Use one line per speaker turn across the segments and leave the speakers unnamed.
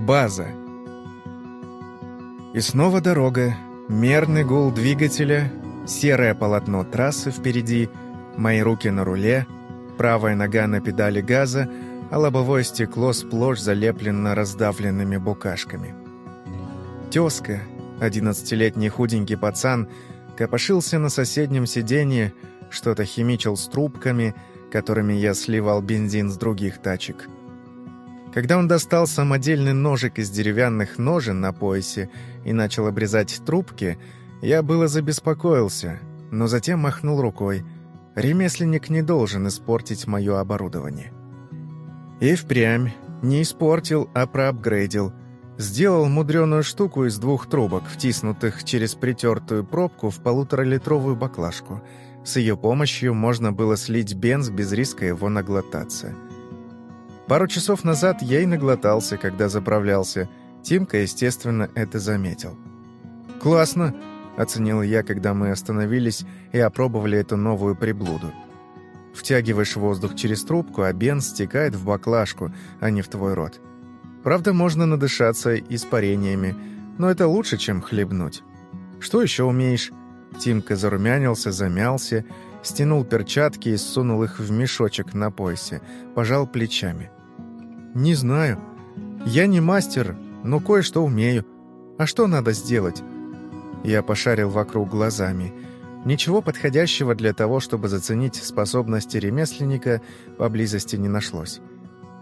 База. И снова дорога, мерный гул двигателя, серое полотно трассы впереди, мои руки на руле, правая нога на педали газа, а лобовое стекло сплошь залеплено раздавленными букашками. Тезка, одиннадцатилетний худенький пацан, копошился на соседнем сиденье, что-то химичил с трубками, которыми я сливал бензин с других тачек. Когда он достал самодельный ножик из деревянных ножен на поясе и начал обрезать трубки, я было забеспокоился, но затем махнул рукой. Ремесленник не должен испортить мое оборудование. И впрямь не испортил, а проапгрейдил. Сделал мудреную штуку из двух трубок, втиснутых через притертую пробку в полуторалитровую баклажку. С ее помощью можно было слить бенз без риска его наглотаться. Пару часов назад я и наглотался, когда заправлялся. Тимка, естественно, это заметил. «Классно!» — оценил я, когда мы остановились и опробовали эту новую приблуду. Втягиваешь воздух через трубку, а бенз стекает в баклажку, а не в твой рот. Правда, можно надышаться испарениями, но это лучше, чем хлебнуть. Что еще умеешь? Тимка зарумянился, замялся, стянул перчатки и сунул их в мешочек на поясе, пожал плечами. «Не знаю. Я не мастер, но кое-что умею. А что надо сделать?» Я пошарил вокруг глазами. Ничего подходящего для того, чтобы заценить способности ремесленника, поблизости не нашлось.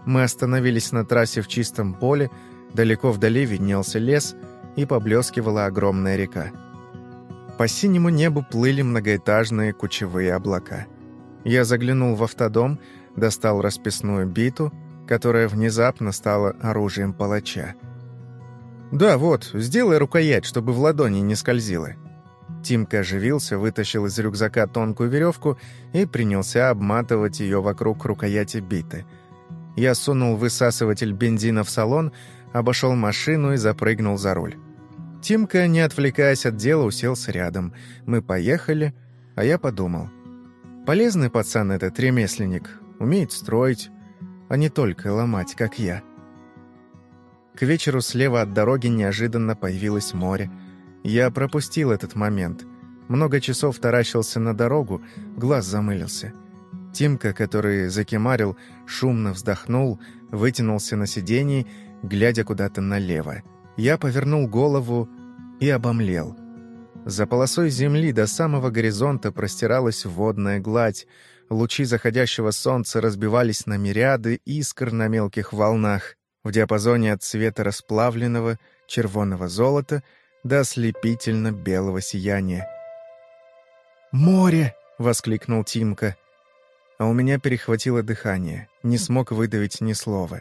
Мы остановились на трассе в чистом поле, далеко вдали виднелся лес и поблескивала огромная река. По синему небу плыли многоэтажные кучевые облака. Я заглянул в автодом, достал расписную биту — которая внезапно стала оружием палача. «Да, вот, сделай рукоять, чтобы в ладони не скользило». Тимка оживился, вытащил из рюкзака тонкую веревку и принялся обматывать ее вокруг рукояти биты. Я сунул высасыватель бензина в салон, обошел машину и запрыгнул за руль. Тимка, не отвлекаясь от дела, уселся рядом. Мы поехали, а я подумал. Полезный пацан этот ремесленник, умеет строить, а не только ломать, как я. К вечеру слева от дороги неожиданно появилось море. Я пропустил этот момент. Много часов таращился на дорогу, глаз замылился. Тимка, который закимарил, шумно вздохнул, вытянулся на сиденье, глядя куда-то налево. Я повернул голову и обомлел. За полосой земли до самого горизонта простиралась водная гладь, Лучи заходящего солнца разбивались на мириады искр на мелких волнах в диапазоне от цвета расплавленного червоного золота до ослепительно-белого сияния. «Море!» — воскликнул Тимка. А у меня перехватило дыхание, не смог выдавить ни слова.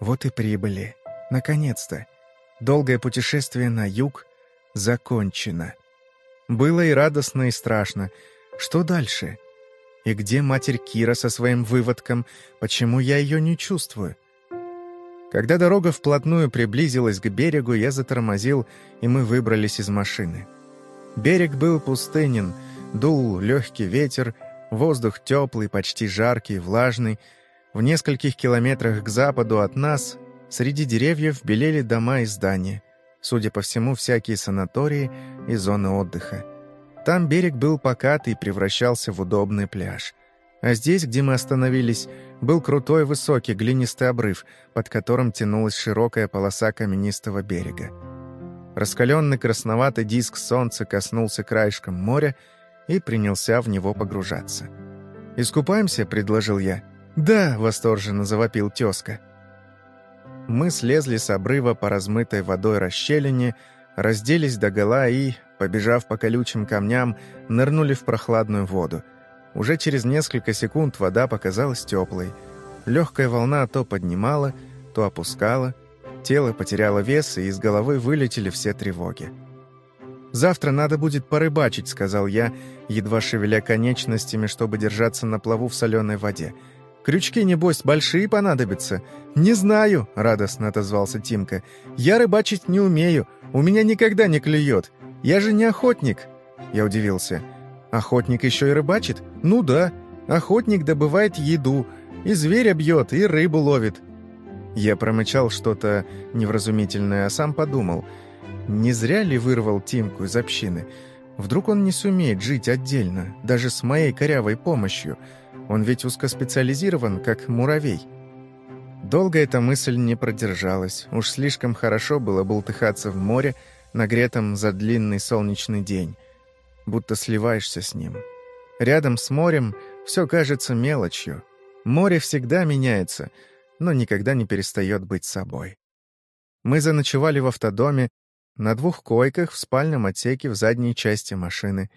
Вот и прибыли. Наконец-то. Долгое путешествие на юг закончено. Было и радостно, и страшно. Что дальше? И где матерь Кира со своим выводком? Почему я ее не чувствую? Когда дорога вплотную приблизилась к берегу, я затормозил, и мы выбрались из машины. Берег был пустынен, дул легкий ветер, воздух теплый, почти жаркий, влажный. В нескольких километрах к западу от нас среди деревьев белели дома и здания. Судя по всему, всякие санатории и зоны отдыха. Там берег был покатый и превращался в удобный пляж. А здесь, где мы остановились, был крутой высокий глинистый обрыв, под которым тянулась широкая полоса каменистого берега. Раскаленный красноватый диск солнца коснулся краешком моря и принялся в него погружаться. «Искупаемся?» — предложил я. «Да!» — восторженно завопил тезка. Мы слезли с обрыва по размытой водой расщелине, разделись догола и, побежав по колючим камням, нырнули в прохладную воду. Уже через несколько секунд вода показалась теплой. Легкая волна то поднимала, то опускала. Тело потеряло вес, и из головы вылетели все тревоги. «Завтра надо будет порыбачить», — сказал я, едва шевеля конечностями, чтобы держаться на плаву в соленой воде. «Крючки, небось, большие понадобятся?» «Не знаю», — радостно отозвался Тимка. «Я рыбачить не умею, у меня никогда не клюет. Я же не охотник!» Я удивился. «Охотник еще и рыбачит?» «Ну да. Охотник добывает еду, и зверя бьет, и рыбу ловит». Я промычал что-то невразумительное, а сам подумал, не зря ли вырвал Тимку из общины? Вдруг он не сумеет жить отдельно, даже с моей корявой помощью? Он ведь узкоспециализирован, как муравей. Долго эта мысль не продержалась. Уж слишком хорошо было бултыхаться в море, нагретом за длинный солнечный день. Будто сливаешься с ним. Рядом с морем все кажется мелочью. Море всегда меняется, но никогда не перестает быть собой. Мы заночевали в автодоме, на двух койках в спальном отсеке в задней части машины.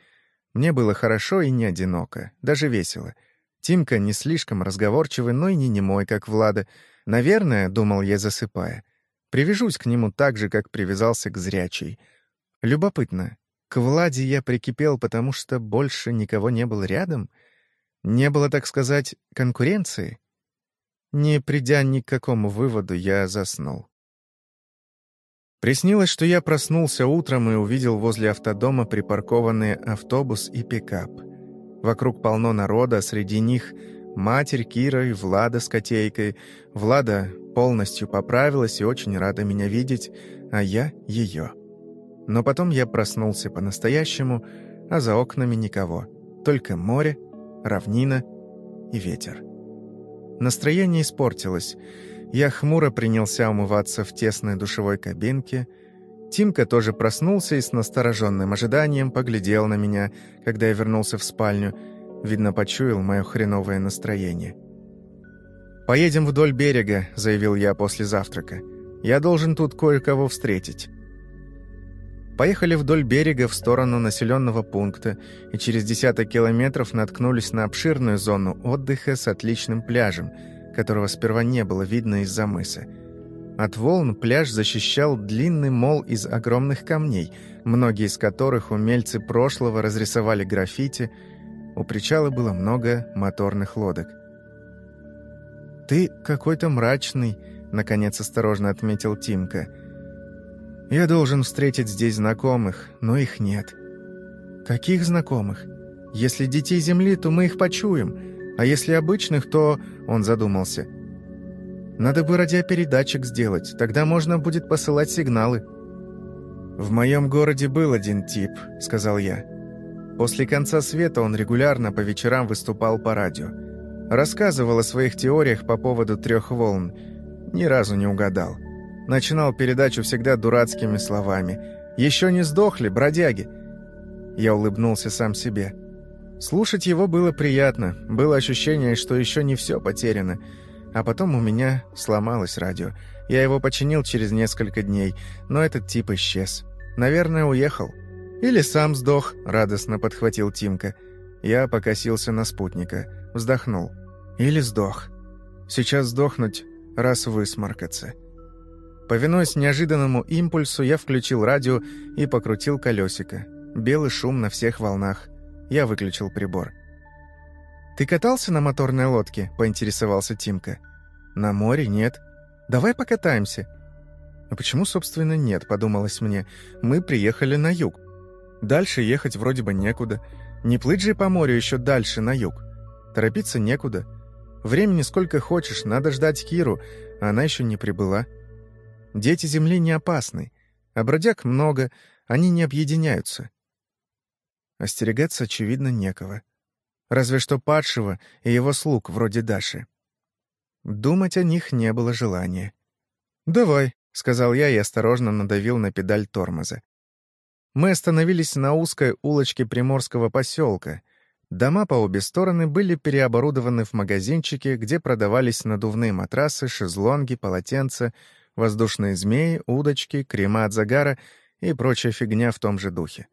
Мне было хорошо и не одиноко, даже весело. Тимка не слишком разговорчивый, но и не немой, как Влада — Наверное, думал я, засыпая, привяжусь к нему так же, как привязался к зрячей. Любопытно, к Владе я прикипел, потому что больше никого не было рядом? Не было, так сказать, конкуренции? Не придя ни к какому выводу, я заснул. Приснилось, что я проснулся утром и увидел возле автодома припаркованные автобус и пикап. Вокруг полно народа, среди них Матерь Кира и Влада с котейкой. Влада полностью поправилась и очень рада меня видеть, а я — ее. Но потом я проснулся по-настоящему, а за окнами никого. Только море, равнина и ветер. Настроение испортилось. Я хмуро принялся умываться в тесной душевой кабинке. Тимка тоже проснулся и с настороженным ожиданием поглядел на меня, когда я вернулся в спальню — Видно, почуял мое хреновое настроение. «Поедем вдоль берега», — заявил я после завтрака. «Я должен тут кое-кого встретить». Поехали вдоль берега в сторону населенного пункта и через десяток километров наткнулись на обширную зону отдыха с отличным пляжем, которого сперва не было видно из-за мыса. От волн пляж защищал длинный мол из огромных камней, многие из которых умельцы прошлого разрисовали граффити — у причала было много моторных лодок. «Ты какой-то мрачный», — наконец осторожно отметил Тимка. «Я должен встретить здесь знакомых, но их нет». «Каких знакомых? Если детей Земли, то мы их почуем, а если обычных, то...» — он задумался. «Надо бы радиопередатчик сделать, тогда можно будет посылать сигналы». «В моем городе был один тип», — сказал я. После конца света он регулярно по вечерам выступал по радио. Рассказывал о своих теориях по поводу трех волн. Ни разу не угадал. Начинал передачу всегда дурацкими словами. «Еще не сдохли, бродяги!» Я улыбнулся сам себе. Слушать его было приятно. Было ощущение, что еще не все потеряно. А потом у меня сломалось радио. Я его починил через несколько дней, но этот тип исчез. Наверное, уехал. «Или сам сдох», — радостно подхватил Тимка. Я покосился на спутника, вздохнул. «Или сдох. Сейчас сдохнуть, раз высморкаться». Повинуясь неожиданному импульсу, я включил радио и покрутил колесико. Белый шум на всех волнах. Я выключил прибор. «Ты катался на моторной лодке?» — поинтересовался Тимка. «На море нет. Давай покатаемся». «А почему, собственно, нет?» — подумалось мне. «Мы приехали на юг. Дальше ехать вроде бы некуда. Не плыть же по морю еще дальше, на юг. Торопиться некуда. Времени сколько хочешь, надо ждать Киру, она еще не прибыла. Дети Земли не опасны, а бродяг много, они не объединяются. Остерегаться, очевидно, некого. Разве что падшего и его слуг, вроде Даши. Думать о них не было желания. «Давай», — сказал я и осторожно надавил на педаль тормоза. Мы остановились на узкой улочке приморского поселка. Дома по обе стороны были переоборудованы в магазинчики, где продавались надувные матрасы, шезлонги, полотенца, воздушные змеи, удочки, крема от загара и прочая фигня в том же духе.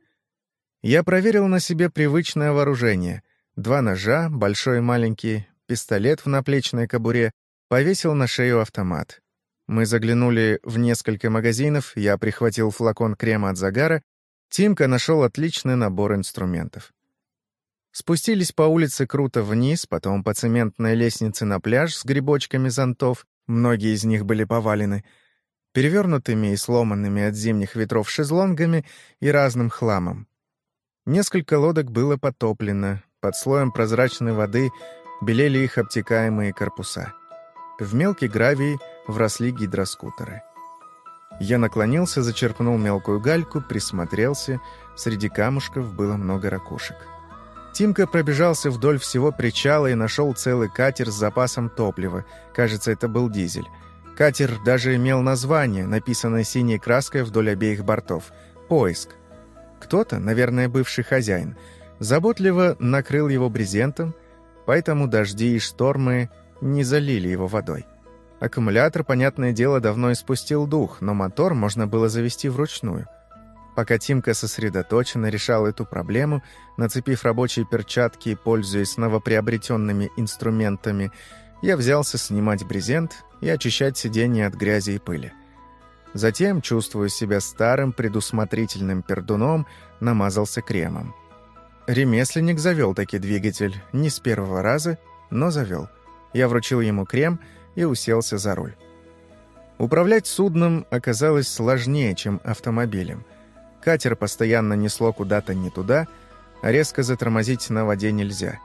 Я проверил на себе привычное вооружение. Два ножа, большой и маленький, пистолет в наплечной кобуре, повесил на шею автомат. Мы заглянули в несколько магазинов, я прихватил флакон крема от загара Тимка нашел отличный набор инструментов. Спустились по улице круто вниз, потом по цементной лестнице на пляж с грибочками зонтов, многие из них были повалены, перевернутыми и сломанными от зимних ветров шезлонгами и разным хламом. Несколько лодок было потоплено, под слоем прозрачной воды белели их обтекаемые корпуса. В мелкий гравий вросли гидроскутеры. Я наклонился, зачерпнул мелкую гальку, присмотрелся. Среди камушков было много ракушек. Тимка пробежался вдоль всего причала и нашел целый катер с запасом топлива. Кажется, это был дизель. Катер даже имел название, написанное синей краской вдоль обеих бортов. «Поиск». Кто-то, наверное, бывший хозяин, заботливо накрыл его брезентом, поэтому дожди и штормы не залили его водой. Аккумулятор, понятное дело, давно испустил дух, но мотор можно было завести вручную. Пока Тимка сосредоточенно решал эту проблему, нацепив рабочие перчатки и пользуясь новоприобретенными инструментами, я взялся снимать брезент и очищать сиденье от грязи и пыли. Затем, чувствуя себя старым предусмотрительным пердуном, намазался кремом. Ремесленник завел таки двигатель, не с первого раза, но завел. Я вручил ему крем и уселся за руль. Управлять судном оказалось сложнее, чем автомобилем – Катер постоянно несло куда-то не туда, а резко затормозить на воде нельзя.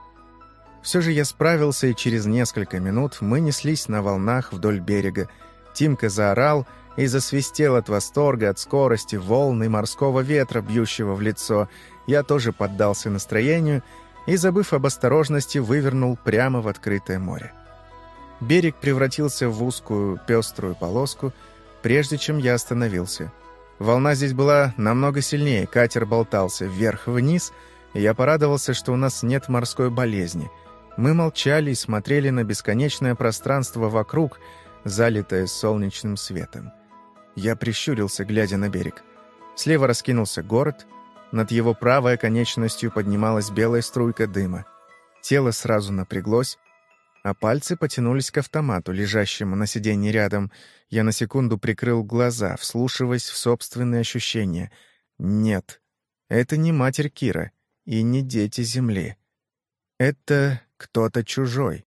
Все же я справился, и через несколько минут мы неслись на волнах вдоль берега. Тимка заорал и засвистел от восторга, от скорости, волны морского ветра, бьющего в лицо. Я тоже поддался настроению и, забыв об осторожности, вывернул прямо в открытое море. Берег превратился в узкую пеструю полоску, прежде чем я остановился — Волна здесь была намного сильнее, катер болтался вверх-вниз, и я порадовался, что у нас нет морской болезни. Мы молчали и смотрели на бесконечное пространство вокруг, залитое солнечным светом. Я прищурился, глядя на берег. Слева раскинулся город, над его правой конечностью поднималась белая струйка дыма. Тело сразу напряглось, а пальцы потянулись к автомату, лежащему на сиденье рядом. Я на секунду прикрыл глаза, вслушиваясь в собственные ощущения. Нет, это не матерь Кира и не дети Земли. Это кто-то чужой.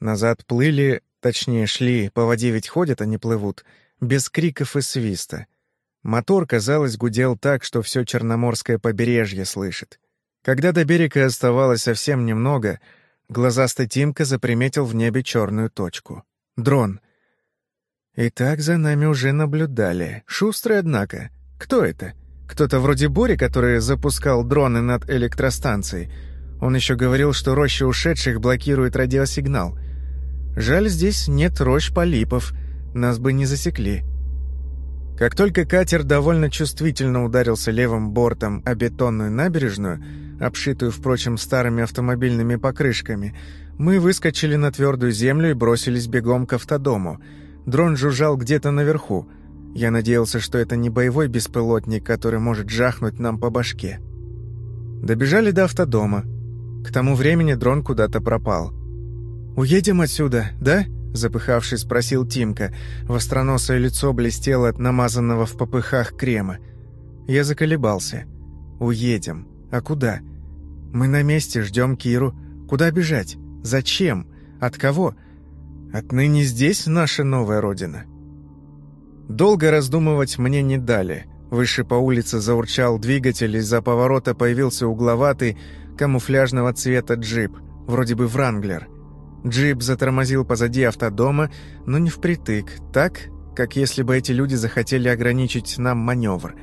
Назад плыли, точнее шли, по воде ведь ходят, а не плывут, без криков и свиста. Мотор, казалось, гудел так, что все Черноморское побережье слышит. Когда до берега оставалось совсем немного — Глазастый Тимка заприметил в небе черную точку. Дрон. И так за нами уже наблюдали. Шустрый, однако. Кто это? Кто-то вроде Бори, который запускал дроны над электростанцией. Он еще говорил, что роща ушедших блокирует радиосигнал. Жаль, здесь нет рощ полипов. Нас бы не засекли. Как только катер довольно чувствительно ударился левым бортом о бетонную набережную, обшитую, впрочем, старыми автомобильными покрышками, мы выскочили на твердую землю и бросились бегом к автодому. Дрон жужжал где-то наверху. Я надеялся, что это не боевой беспилотник, который может жахнуть нам по башке. Добежали до автодома. К тому времени дрон куда-то пропал. «Уедем отсюда, да?» Запыхавшись, спросил Тимка. Востроносое лицо блестело от намазанного в попыхах крема. Я заколебался. «Уедем. А куда?» «Мы на месте, ждем Киру. Куда бежать? Зачем? От кого? Отныне здесь наша новая родина». Долго раздумывать мне не дали. Выше по улице заурчал двигатель, из-за поворота появился угловатый, камуфляжного цвета джип, вроде бы «Вранглер». Джип затормозил позади автодома, но не впритык, так, как если бы эти люди захотели ограничить нам маневр.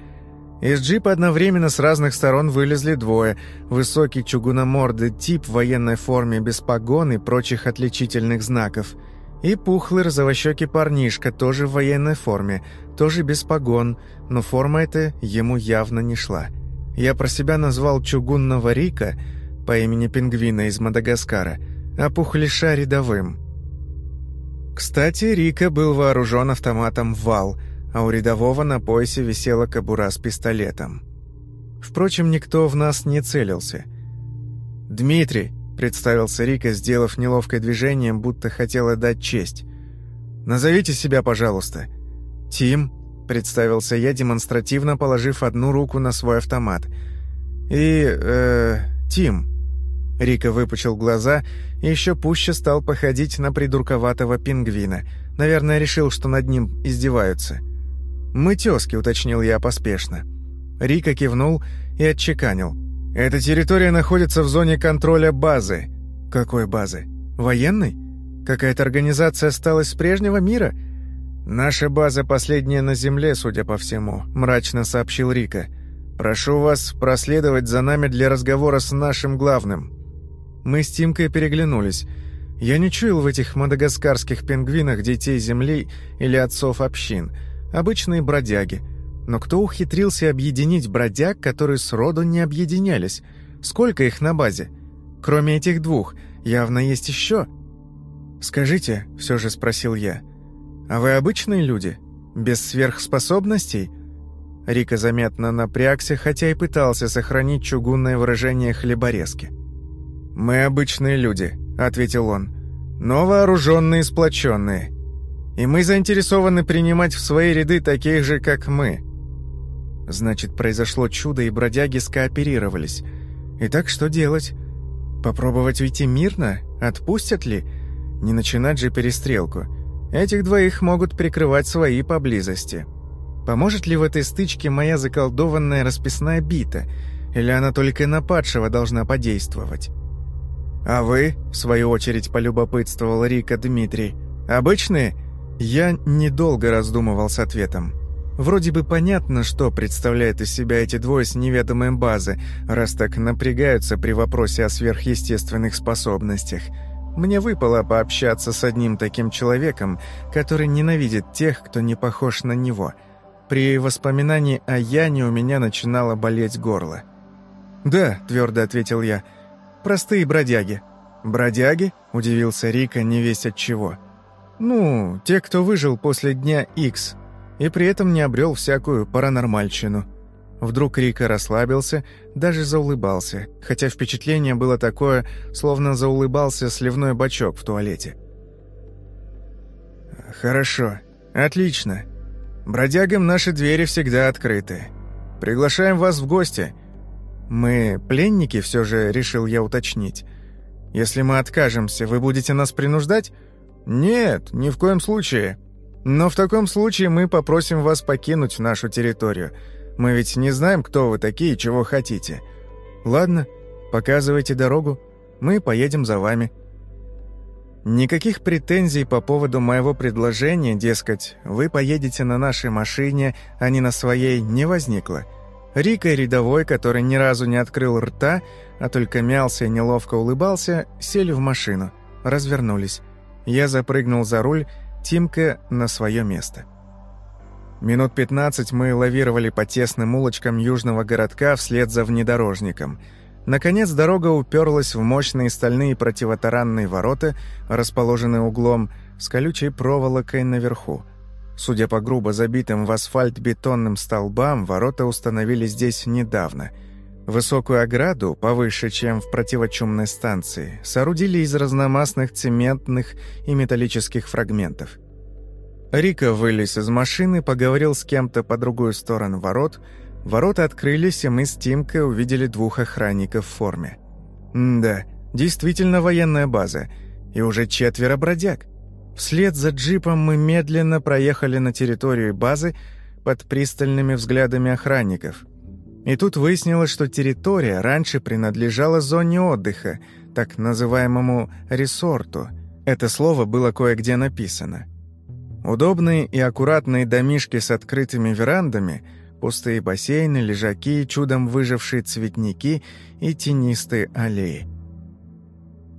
Из джипа одновременно с разных сторон вылезли двое. Высокий чугуномордый тип в военной форме без погон и прочих отличительных знаков. И пухлый розовощекий парнишка, тоже в военной форме, тоже без погон, но форма эта ему явно не шла. Я про себя назвал чугунного Рика по имени Пингвина из Мадагаскара – а Пухлиша рядовым. Кстати, Рика был вооружен автоматом «Вал», а у рядового на поясе висела кобура с пистолетом. Впрочем, никто в нас не целился. «Дмитрий», — представился Рика, сделав неловкое движение, будто хотела дать честь. «Назовите себя, пожалуйста». «Тим», — представился я, демонстративно положив одну руку на свой автомат. «И... э... Тим». Рика выпучил глаза и еще пуще стал походить на придурковатого пингвина. Наверное, решил, что над ним издеваются. «Мы тёзки», — уточнил я поспешно. Рика кивнул и отчеканил. «Эта территория находится в зоне контроля базы». «Какой базы? Военной?» Какая-то организация осталась с прежнего мира?» «Наша база последняя на Земле, судя по всему», — мрачно сообщил Рика. «Прошу вас проследовать за нами для разговора с нашим главным». Мы с Тимкой переглянулись. Я не чуял в этих мадагаскарских пингвинах детей Земли или отцов общин. Обычные бродяги. Но кто ухитрился объединить бродяг, которые сроду не объединялись? Сколько их на базе? Кроме этих двух, явно есть еще. «Скажите», — все же спросил я, — «А вы обычные люди? Без сверхспособностей?» Рика заметно напрягся, хотя и пытался сохранить чугунное выражение хлеборезки. «Мы обычные люди», — ответил он, — «но вооруженные сплоченные. И мы заинтересованы принимать в свои ряды таких же, как мы». Значит, произошло чудо, и бродяги скооперировались. Итак, что делать? Попробовать уйти мирно? Отпустят ли? Не начинать же перестрелку. Этих двоих могут прикрывать свои поблизости. Поможет ли в этой стычке моя заколдованная расписная бита, или она только на падшего должна подействовать? «А вы?» — в свою очередь полюбопытствовал Рика Дмитрий. «Обычные?» Я недолго раздумывал с ответом. Вроде бы понятно, что представляют из себя эти двое с неведомой базы, раз так напрягаются при вопросе о сверхъестественных способностях — мне выпало пообщаться с одним таким человеком, который ненавидит тех, кто не похож на него. При воспоминании о Яне у меня начинало болеть горло. «Да», — твердо ответил я, — «простые бродяги». «Бродяги?» — удивился Рика, не весь от чего. «Ну, те, кто выжил после дня X и при этом не обрел всякую паранормальщину». Вдруг Рика расслабился, даже заулыбался, хотя впечатление было такое, словно заулыбался сливной бачок в туалете. «Хорошо. Отлично. Бродягам наши двери всегда открыты. Приглашаем вас в гости. Мы пленники, все же решил я уточнить. Если мы откажемся, вы будете нас принуждать? Нет, ни в коем случае. Но в таком случае мы попросим вас покинуть нашу территорию». Мы ведь не знаем, кто вы такие и чего хотите. Ладно, показывайте дорогу, мы поедем за вами». Никаких претензий по поводу моего предложения, дескать, вы поедете на нашей машине, а не на своей, не возникло. Рика и рядовой, который ни разу не открыл рта, а только мялся и неловко улыбался, сели в машину, развернулись. Я запрыгнул за руль, Тимка на свое место. Минут 15 мы лавировали по тесным улочкам южного городка вслед за внедорожником. Наконец дорога уперлась в мощные стальные противотаранные ворота, расположенные углом, с колючей проволокой наверху. Судя по грубо забитым в асфальт бетонным столбам, ворота установили здесь недавно. Высокую ограду, повыше, чем в противочумной станции, соорудили из разномастных цементных и металлических фрагментов – Рика вылез из машины, поговорил с кем-то по другую сторону ворот. Ворота открылись, и мы с Тимкой увидели двух охранников в форме. М да, действительно военная база. И уже четверо бродяг. Вслед за джипом мы медленно проехали на территорию базы под пристальными взглядами охранников. И тут выяснилось, что территория раньше принадлежала зоне отдыха, так называемому «ресорту». Это слово было кое-где написано – Удобные и аккуратные домишки с открытыми верандами, пустые бассейны, лежаки, чудом выжившие цветники и тенистые аллеи.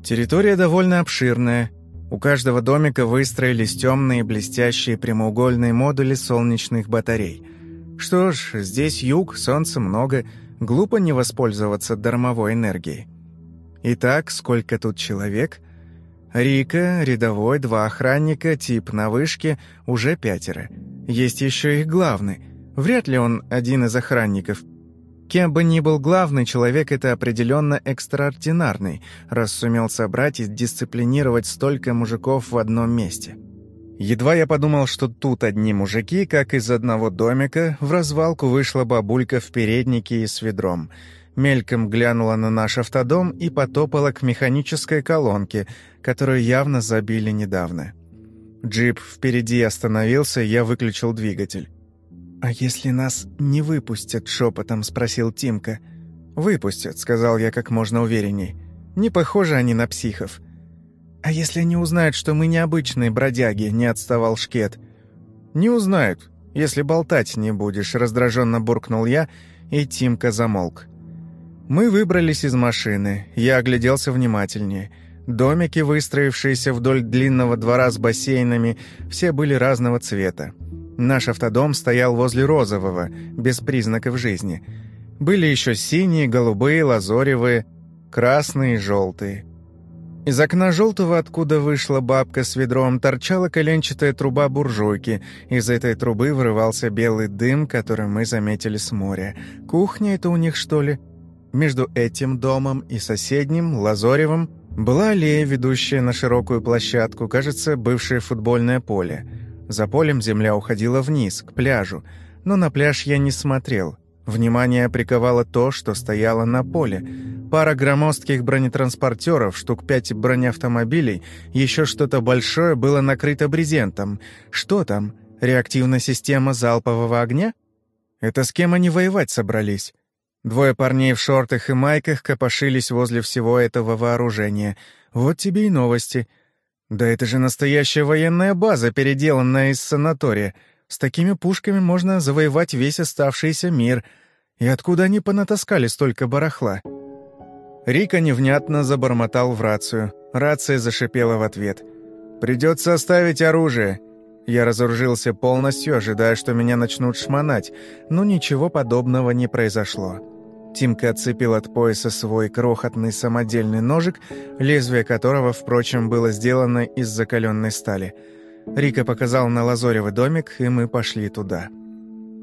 Территория довольно обширная. У каждого домика выстроились темные блестящие прямоугольные модули солнечных батарей. Что ж, здесь юг, солнца много, глупо не воспользоваться дармовой энергией. Итак, сколько тут человек? Рика, рядовой, два охранника, тип на вышке, уже пятеро. Есть еще и главный. Вряд ли он один из охранников. Кем бы ни был главный человек, это определенно экстраординарный, раз сумел собрать и дисциплинировать столько мужиков в одном месте. Едва я подумал, что тут одни мужики, как из одного домика, в развалку вышла бабулька в переднике и с ведром — мельком глянула на наш автодом и потопала к механической колонке, которую явно забили недавно. Джип впереди остановился, я выключил двигатель. «А если нас не выпустят?» — шепотом спросил Тимка. «Выпустят», — сказал я как можно уверенней. «Не похожи они на психов». «А если они узнают, что мы необычные бродяги?» — не отставал Шкет. «Не узнают, если болтать не будешь», — раздраженно буркнул я, и Тимка замолк. Мы выбрались из машины. Я огляделся внимательнее. Домики, выстроившиеся вдоль длинного двора с бассейнами, все были разного цвета. Наш автодом стоял возле розового, без признаков жизни. Были еще синие, голубые, лазоревые, красные и желтые. Из окна желтого, откуда вышла бабка с ведром, торчала коленчатая труба буржуйки. Из этой трубы вырывался белый дым, который мы заметили с моря. Кухня это у них, что ли? Между этим домом и соседним, Лазоревым, была аллея, ведущая на широкую площадку, кажется, бывшее футбольное поле. За полем земля уходила вниз, к пляжу, но на пляж я не смотрел. Внимание приковало то, что стояло на поле. Пара громоздких бронетранспортеров, штук пять бронеавтомобилей, еще что-то большое было накрыто брезентом. Что там? Реактивная система залпового огня? Это с кем они воевать собрались? Двое парней в шортах и майках копошились возле всего этого вооружения. Вот тебе и новости. Да это же настоящая военная база, переделанная из санатория. С такими пушками можно завоевать весь оставшийся мир. И откуда они понатаскали столько барахла? Рика невнятно забормотал в рацию. Рация зашипела в ответ. «Придется оставить оружие». Я разоружился полностью, ожидая, что меня начнут шмонать, но ничего подобного не произошло. Тимка отцепил от пояса свой крохотный самодельный ножик, лезвие которого, впрочем, было сделано из закаленной стали. Рика показал на лазоревый домик, и мы пошли туда.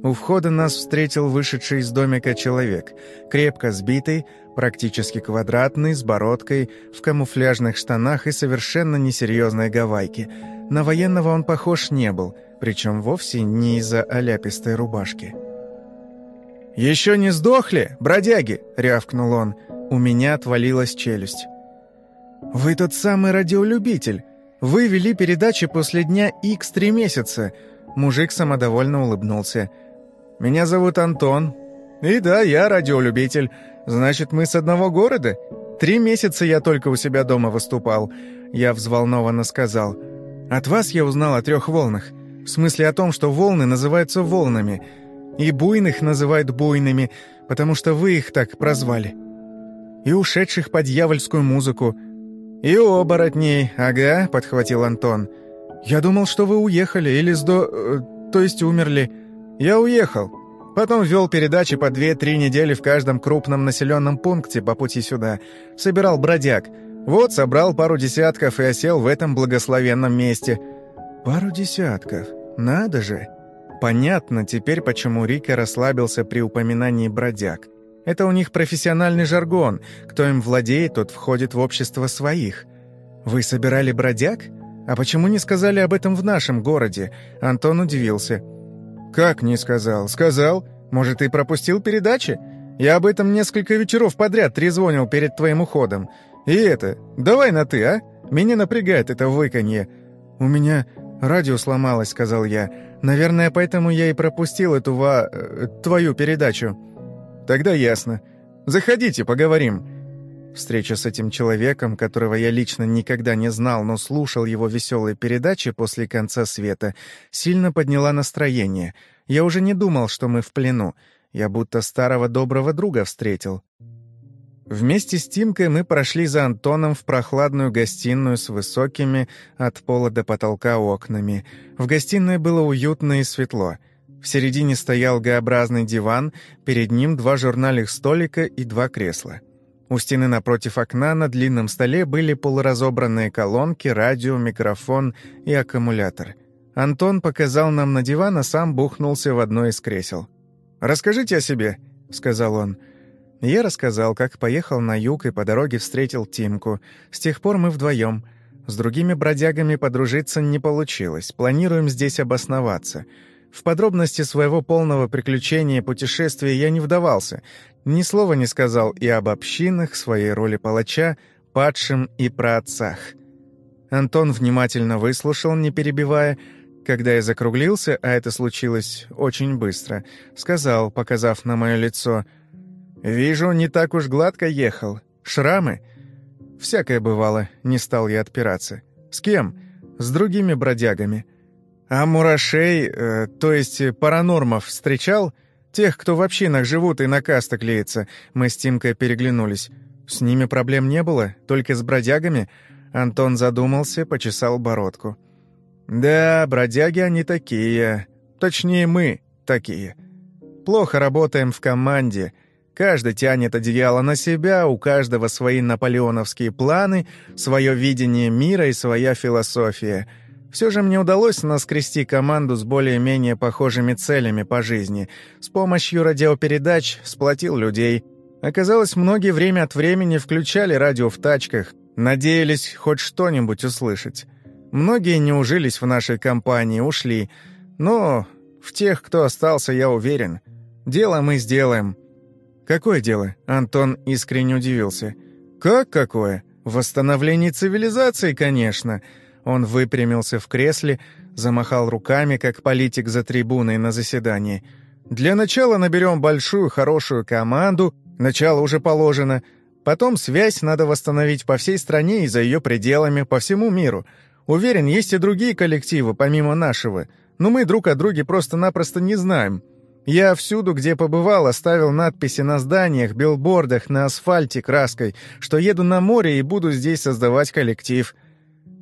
У входа нас встретил вышедший из домика человек, крепко сбитый, практически квадратный, с бородкой, в камуфляжных штанах и совершенно несерьезной гавайке. На военного он похож не был, причем вовсе не из-за оляпистой рубашки. «Еще не сдохли, бродяги!» — рявкнул он. У меня отвалилась челюсть. «Вы тот самый радиолюбитель. Вы вели передачи после дня X три месяца». Мужик самодовольно улыбнулся. «Меня зовут Антон. И да, я радиолюбитель. Значит, мы с одного города? Три месяца я только у себя дома выступал». Я взволнованно сказал. «От вас я узнал о трех волнах. В смысле о том, что волны называются волнами». И буйных называют буйными, потому что вы их так прозвали. И ушедших под дьявольскую музыку. И оборотней, ага, подхватил Антон. Я думал, что вы уехали или сдо... Э, то есть умерли. Я уехал. Потом вел передачи по две-три недели в каждом крупном населенном пункте по пути сюда. Собирал бродяг. Вот собрал пару десятков и осел в этом благословенном месте. Пару десятков. Надо же. Понятно теперь, почему Рика расслабился при упоминании бродяг. Это у них профессиональный жаргон. Кто им владеет, тот входит в общество своих. Вы собирали бродяг? А почему не сказали об этом в нашем городе? Антон удивился. Как не сказал? Сказал. Может, ты пропустил передачи? Я об этом несколько вечеров подряд трезвонил перед твоим уходом. И это, давай на «ты», а? Меня напрягает это выканье. У меня радио сломалось, сказал я. Наверное, поэтому я и пропустил эту ва... Э, твою передачу. Тогда ясно. Заходите, поговорим». Встреча с этим человеком, которого я лично никогда не знал, но слушал его веселые передачи после конца света, сильно подняла настроение. Я уже не думал, что мы в плену. Я будто старого доброго друга встретил. Вместе с Тимкой мы прошли за Антоном в прохладную гостиную с высокими от пола до потолка окнами. В гостиной было уютно и светло. В середине стоял Г-образный диван, перед ним два журнальных столика и два кресла. У стены напротив окна на длинном столе были полуразобранные колонки, радио, микрофон и аккумулятор. Антон показал нам на диван, а сам бухнулся в одно из кресел. «Расскажите о себе», — сказал он. Я рассказал, как поехал на юг и по дороге встретил Тимку. С тех пор мы вдвоем. С другими бродягами подружиться не получилось. Планируем здесь обосноваться. В подробности своего полного приключения и путешествия я не вдавался. Ни слова не сказал и об общинах, своей роли палача, падшим и про отцах. Антон внимательно выслушал, не перебивая. Когда я закруглился, а это случилось очень быстро, сказал, показав на мое лицо — «Вижу, не так уж гладко ехал. Шрамы?» Всякое бывало, не стал я отпираться. С кем? С другими бродягами. А мурашей, э, то есть паранормов, встречал? Тех, кто в общинах живут и на каста клеится. Мы с Тимкой переглянулись. С ними проблем не было, только с бродягами. Антон задумался, почесал бородку. Да, бродяги они такие. Точнее, мы такие. Плохо работаем в команде — Каждый тянет одеяло на себя, у каждого свои наполеоновские планы, свое видение мира и своя философия. Все же мне удалось наскрести команду с более-менее похожими целями по жизни. С помощью радиопередач сплотил людей. Оказалось, многие время от времени включали радио в тачках, надеялись хоть что-нибудь услышать. Многие не ужились в нашей компании, ушли. Но в тех, кто остался, я уверен. Дело мы сделаем. «Какое дело?» — Антон искренне удивился. «Как какое? Восстановление цивилизации, конечно!» Он выпрямился в кресле, замахал руками, как политик за трибуной на заседании. «Для начала наберем большую, хорошую команду, начало уже положено. Потом связь надо восстановить по всей стране и за ее пределами, по всему миру. Уверен, есть и другие коллективы, помимо нашего. Но мы друг о друге просто-напросто не знаем. Я всюду, где побывал, оставил надписи на зданиях, билбордах, на асфальте краской, что еду на море и буду здесь создавать коллектив.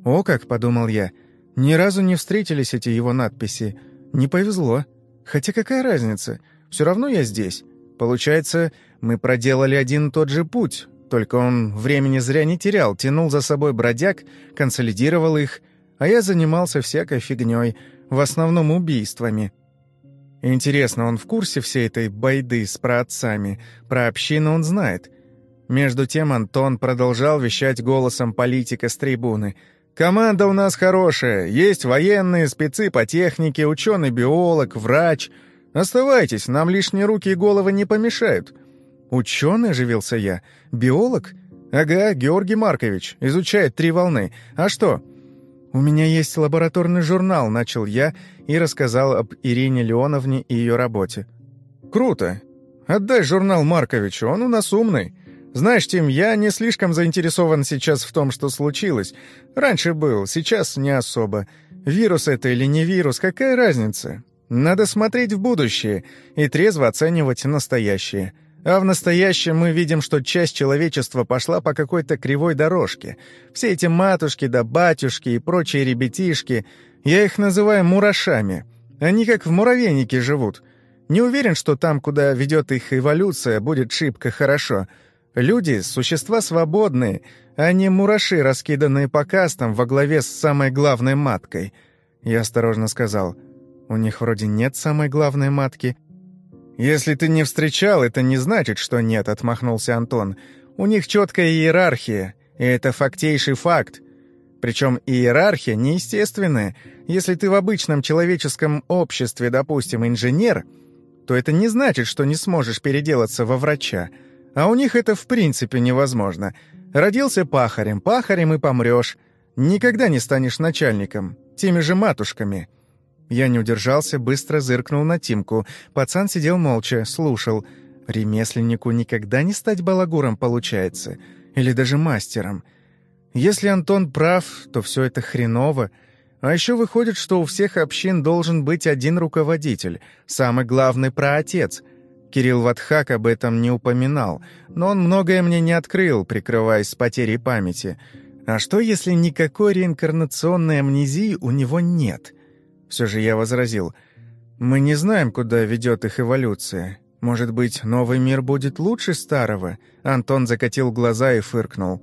О, как, подумал я, ни разу не встретились эти его надписи. Не повезло. Хотя какая разница? Все равно я здесь. Получается, мы проделали один и тот же путь, только он времени зря не терял, тянул за собой бродяг, консолидировал их, а я занимался всякой фигней, в основном убийствами. Интересно, он в курсе всей этой байды с праотцами? Про общину он знает. Между тем Антон продолжал вещать голосом политика с трибуны. «Команда у нас хорошая. Есть военные, спецы по технике, ученый-биолог, врач. Оставайтесь, нам лишние руки и головы не помешают». «Ученый?» — оживился я. «Биолог?» «Ага, Георгий Маркович. Изучает три волны. А что?» «У меня есть лабораторный журнал», — начал я и рассказал об Ирине Леоновне и ее работе. «Круто. Отдай журнал Марковичу, он у нас умный. Знаешь, Тим, я не слишком заинтересован сейчас в том, что случилось. Раньше был, сейчас не особо. Вирус это или не вирус, какая разница? Надо смотреть в будущее и трезво оценивать настоящее». А в настоящем мы видим, что часть человечества пошла по какой-то кривой дорожке. Все эти матушки да батюшки и прочие ребятишки, я их называю мурашами. Они как в муравейнике живут. Не уверен, что там, куда ведет их эволюция, будет шибко хорошо. Люди — существа свободные, а не мураши, раскиданные по кастам во главе с самой главной маткой. Я осторожно сказал, у них вроде нет самой главной матки, «Если ты не встречал, это не значит, что нет», — отмахнулся Антон. «У них четкая иерархия, и это фактейший факт. Причем иерархия неестественная. Если ты в обычном человеческом обществе, допустим, инженер, то это не значит, что не сможешь переделаться во врача. А у них это в принципе невозможно. Родился пахарем, пахарем и помрешь. Никогда не станешь начальником, теми же матушками». Я не удержался, быстро зыркнул на Тимку. Пацан сидел молча, слушал. Ремесленнику никогда не стать балагуром, получается. Или даже мастером. Если Антон прав, то все это хреново. А еще выходит, что у всех общин должен быть один руководитель, самый главный праотец. Кирилл Ватхак об этом не упоминал, но он многое мне не открыл, прикрываясь потерей памяти. А что, если никакой реинкарнационной амнезии у него нет?» Все же я возразил. «Мы не знаем, куда ведет их эволюция. Может быть, новый мир будет лучше старого?» Антон закатил глаза и фыркнул.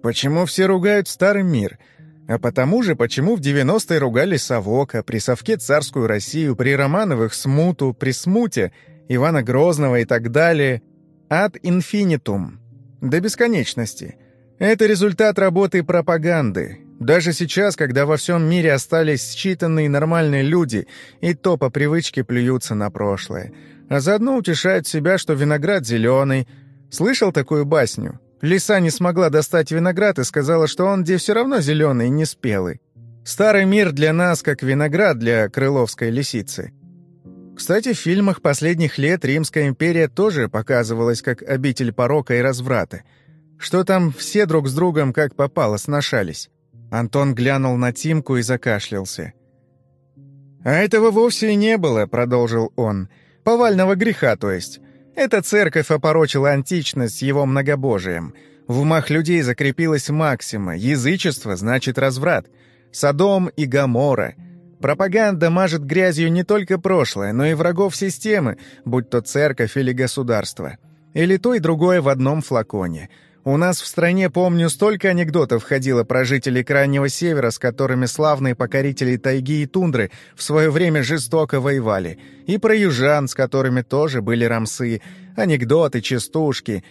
«Почему все ругают старый мир?» А потому же, почему в 90-е ругали совок, а при совке царскую Россию, при Романовых смуту, при смуте Ивана Грозного и так далее. Ад инфинитум. До бесконечности. Это результат работы пропаганды. Даже сейчас, когда во всем мире остались считанные нормальные люди, и то по привычке плюются на прошлое. А заодно утешают себя, что виноград зеленый. Слышал такую басню? Лиса не смогла достать виноград и сказала, что он где все равно зеленый, не спелый. Старый мир для нас, как виноград для крыловской лисицы. Кстати, в фильмах последних лет Римская империя тоже показывалась как обитель порока и разврата — Что там все друг с другом как попало сношались?» Антон глянул на Тимку и закашлялся. «А этого вовсе и не было», — продолжил он. «Повального греха, то есть. Эта церковь опорочила античность его многобожием. В умах людей закрепилась максима «язычество значит разврат». Содом и Гамора. Пропаганда мажет грязью не только прошлое, но и врагов системы, будь то церковь или государство. Или то и другое в одном флаконе — у нас в стране, помню, столько анекдотов ходило про жителей Крайнего Севера, с которыми славные покорители тайги и тундры в свое время жестоко воевали, и про южан, с которыми тоже были рамсы, анекдоты, частушки.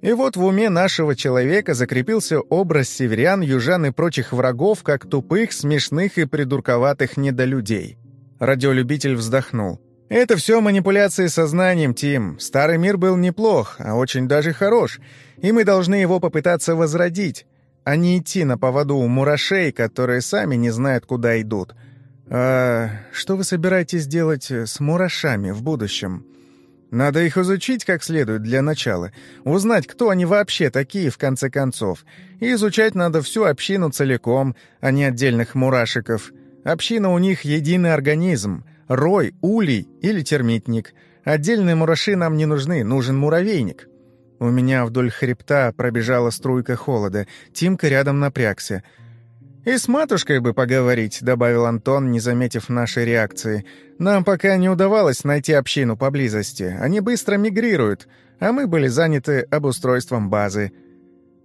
И вот в уме нашего человека закрепился образ северян, южан и прочих врагов как тупых, смешных и придурковатых недолюдей. Радиолюбитель вздохнул. «Это все манипуляции сознанием, Тим. Старый мир был неплох, а очень даже хорош» и мы должны его попытаться возродить, а не идти на поводу у мурашей, которые сами не знают, куда идут. А что вы собираетесь делать с мурашами в будущем? Надо их изучить как следует для начала, узнать, кто они вообще такие, в конце концов. И изучать надо всю общину целиком, а не отдельных мурашиков. Община у них единый организм, рой, улей или термитник. Отдельные мураши нам не нужны, нужен муравейник. У меня вдоль хребта пробежала струйка холода. Тимка рядом напрягся. «И с матушкой бы поговорить», — добавил Антон, не заметив нашей реакции. «Нам пока не удавалось найти общину поблизости. Они быстро мигрируют, а мы были заняты обустройством базы.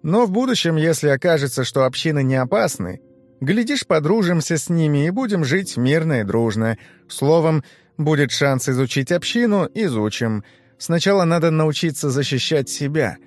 Но в будущем, если окажется, что общины не опасны, глядишь, подружимся с ними и будем жить мирно и дружно. Словом, будет шанс изучить общину — изучим». Сначала надо научиться защищать себя.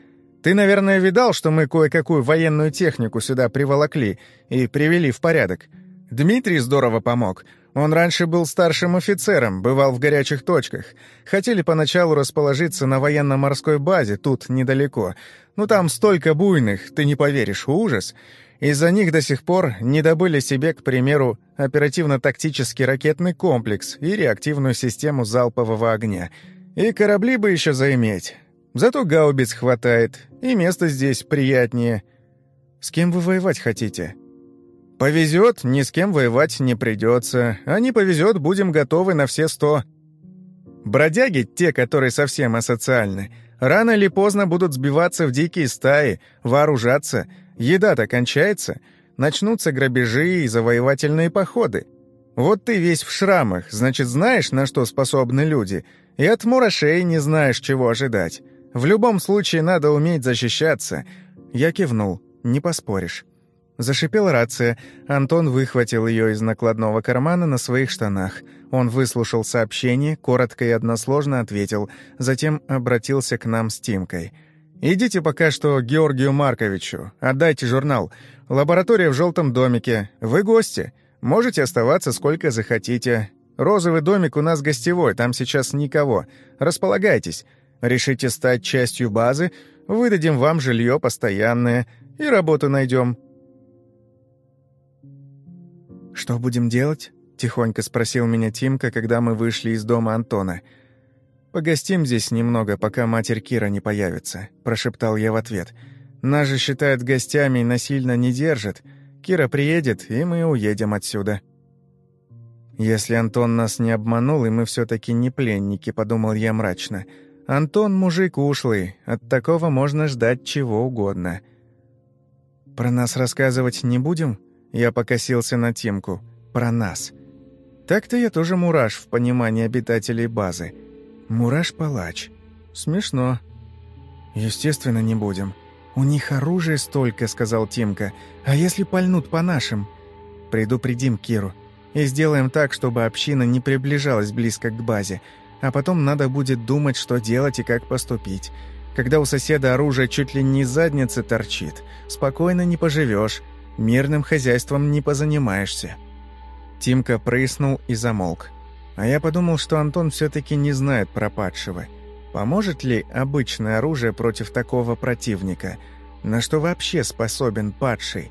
Ты, наверное, видал, что мы кое-какую военную технику сюда приволокли и привели в порядок. Дмитрий здорово помог. Он раньше был старшим офицером, бывал в горячих точках. Хотели поначалу расположиться на военно-морской базе, тут недалеко. Ну там столько буйных, ты не поверишь, ужас. Из-за них до сих пор не добыли себе, к примеру, оперативно-тактический ракетный комплекс и реактивную систему залпового огня — и корабли бы еще заиметь. Зато гаубиц хватает, и место здесь приятнее. С кем вы воевать хотите? Повезет, ни с кем воевать не придется. А не повезет, будем готовы на все сто. Бродяги, те, которые совсем асоциальны, рано или поздно будут сбиваться в дикие стаи, вооружаться. Еда-то кончается. Начнутся грабежи и завоевательные походы. Вот ты весь в шрамах, значит, знаешь, на что способны люди — и от мурашей не знаешь, чего ожидать. В любом случае надо уметь защищаться. Я кивнул, не поспоришь. Зашипела рация. Антон выхватил ее из накладного кармана на своих штанах. Он выслушал сообщение, коротко и односложно ответил, затем обратился к нам с Тимкой. «Идите пока что Георгию Марковичу, отдайте журнал. Лаборатория в желтом домике. Вы гости. Можете оставаться сколько захотите. Розовый домик у нас гостевой, там сейчас никого. Располагайтесь. Решите стать частью базы, выдадим вам жилье постоянное и работу найдем». «Что будем делать?» — тихонько спросил меня Тимка, когда мы вышли из дома Антона. «Погостим здесь немного, пока матерь Кира не появится», — прошептал я в ответ. «Нас же считают гостями и насильно не держат. Кира приедет, и мы уедем отсюда». «Если Антон нас не обманул, и мы все-таки не пленники», — подумал я мрачно. «Антон мужик ушлый, от такого можно ждать чего угодно». «Про нас рассказывать не будем?» Я покосился на Тимку. «Про нас». Так-то я тоже мураш в понимании обитателей базы. Мураш-палач. Смешно. Естественно, не будем. У них оружия столько, сказал Тимка. А если пальнут по нашим? Предупредим Киру и сделаем так, чтобы община не приближалась близко к базе, а потом надо будет думать, что делать и как поступить. Когда у соседа оружие чуть ли не из задницы торчит, спокойно не поживешь, мирным хозяйством не позанимаешься». Тимка прыснул и замолк. А я подумал, что Антон все-таки не знает про падшего. Поможет ли обычное оружие против такого противника? На что вообще способен падший?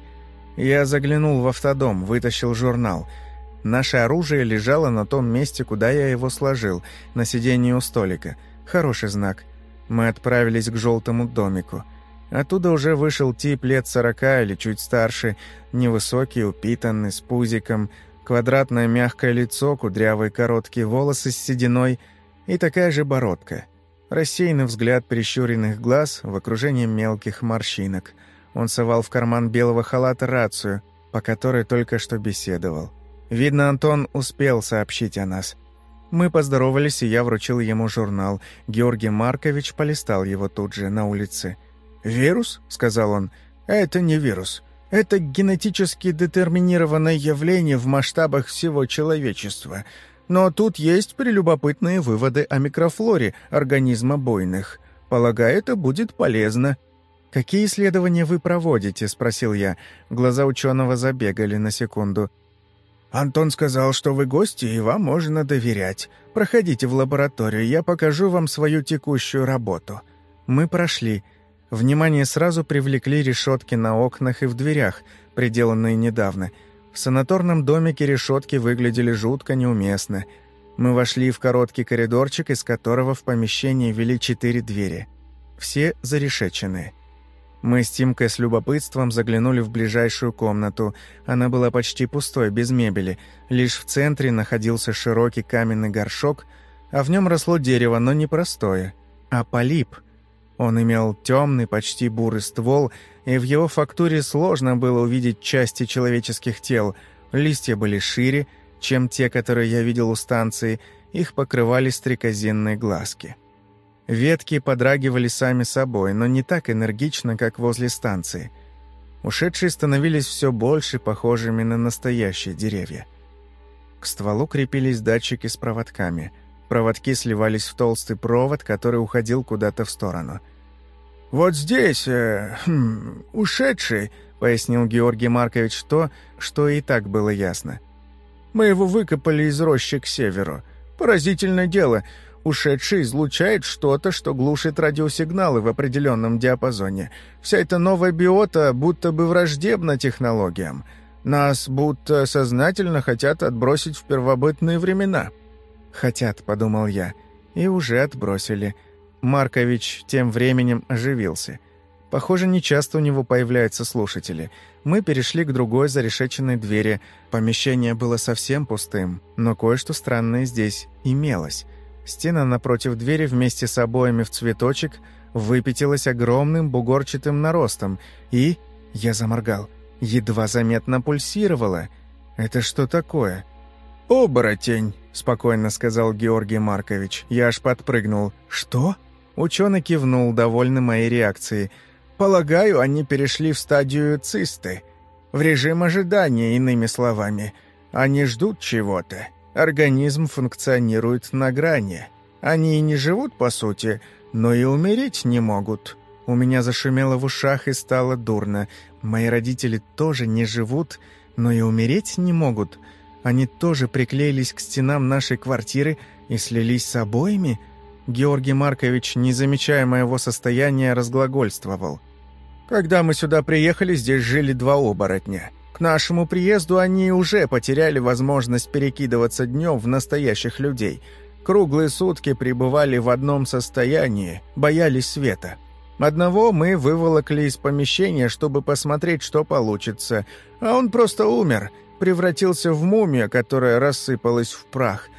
Я заглянул в автодом, вытащил журнал — Наше оружие лежало на том месте, куда я его сложил, на сиденье у столика. Хороший знак. Мы отправились к желтому домику. Оттуда уже вышел тип лет сорока или чуть старше, невысокий, упитанный, с пузиком, квадратное мягкое лицо, кудрявые короткие волосы с сединой и такая же бородка. Рассеянный взгляд прищуренных глаз в окружении мелких морщинок. Он совал в карман белого халата рацию, по которой только что беседовал. Видно, Антон успел сообщить о нас. Мы поздоровались, и я вручил ему журнал. Георгий Маркович полистал его тут же, на улице. «Вирус?» — сказал он. «Это не вирус. Это генетически детерминированное явление в масштабах всего человечества. Но тут есть прелюбопытные выводы о микрофлоре организма бойных. Полагаю, это будет полезно». «Какие исследования вы проводите?» — спросил я. Глаза ученого забегали на секунду. «Антон сказал, что вы гости, и вам можно доверять. Проходите в лабораторию, я покажу вам свою текущую работу». Мы прошли. Внимание сразу привлекли решетки на окнах и в дверях, приделанные недавно. В санаторном домике решетки выглядели жутко неуместно. Мы вошли в короткий коридорчик, из которого в помещении вели четыре двери. Все зарешеченные. Мы с Тимкой с любопытством заглянули в ближайшую комнату. Она была почти пустой, без мебели. Лишь в центре находился широкий каменный горшок, а в нем росло дерево, но не простое, а полип. Он имел темный, почти бурый ствол, и в его фактуре сложно было увидеть части человеческих тел. Листья были шире, чем те, которые я видел у станции, их покрывали стрекозинные глазки. Ветки подрагивали сами собой, но не так энергично, как возле станции. Ушедшие становились все больше похожими на настоящие деревья. К стволу крепились датчики с проводками. Проводки сливались в толстый провод, который уходил куда-то в сторону. «Вот здесь, э, хм, ушедший», — пояснил Георгий Маркович то, что и так было ясно. «Мы его выкопали из рощи к северу. Поразительное дело — Ушедший излучает что-то, что глушит радиосигналы в определенном диапазоне. Вся эта новая биота будто бы враждебна технологиям. Нас будто сознательно хотят отбросить в первобытные времена. «Хотят», — подумал я, — и уже отбросили. Маркович тем временем оживился. Похоже, нечасто у него появляются слушатели. Мы перешли к другой зарешеченной двери. Помещение было совсем пустым, но кое-что странное здесь имелось. Стена напротив двери вместе с обоями в цветочек выпятилась огромным бугорчатым наростом и... Я заморгал. Едва заметно пульсировала. «Это что такое?» «Оборотень», — спокойно сказал Георгий Маркович. Я аж подпрыгнул. «Что?» Ученый кивнул, довольный моей реакцией. «Полагаю, они перешли в стадию цисты. В режим ожидания, иными словами. Они ждут чего-то. Организм функционирует на грани. Они и не живут, по сути, но и умереть не могут. У меня зашумело в ушах и стало дурно. Мои родители тоже не живут, но и умереть не могут. Они тоже приклеились к стенам нашей квартиры и слились с обоими. Георгий Маркович, не замечая моего состояния, разглагольствовал. «Когда мы сюда приехали, здесь жили два оборотня. К нашему приезду они уже потеряли возможность перекидываться днем в настоящих людей. Круглые сутки пребывали в одном состоянии, боялись света. Одного мы выволокли из помещения, чтобы посмотреть, что получится, а он просто умер, превратился в мумию, которая рассыпалась в прах.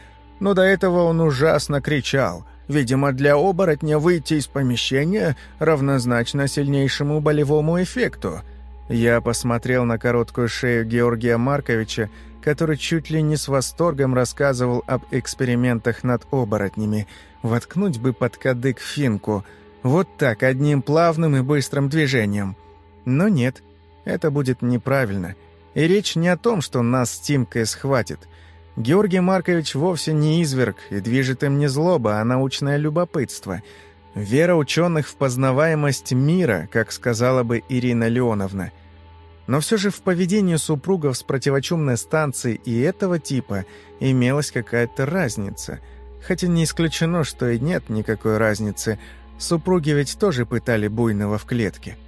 Но до этого он ужасно кричал. Видимо, для оборотня выйти из помещения равнозначно сильнейшему болевому эффекту – я посмотрел на короткую шею Георгия Марковича, который чуть ли не с восторгом рассказывал об экспериментах над оборотнями. Воткнуть бы под кадык финку. Вот так, одним плавным и быстрым движением. Но нет, это будет неправильно. И речь не о том, что нас с Тимкой схватит. Георгий Маркович вовсе не изверг, и движет им не злоба, а научное любопытство — Вера ученых в познаваемость мира, как сказала бы Ирина Леоновна. Но все же в поведении супругов с противочумной станции и этого типа имелась какая-то разница. Хотя не исключено, что и нет никакой разницы. Супруги ведь тоже пытали буйного в клетке.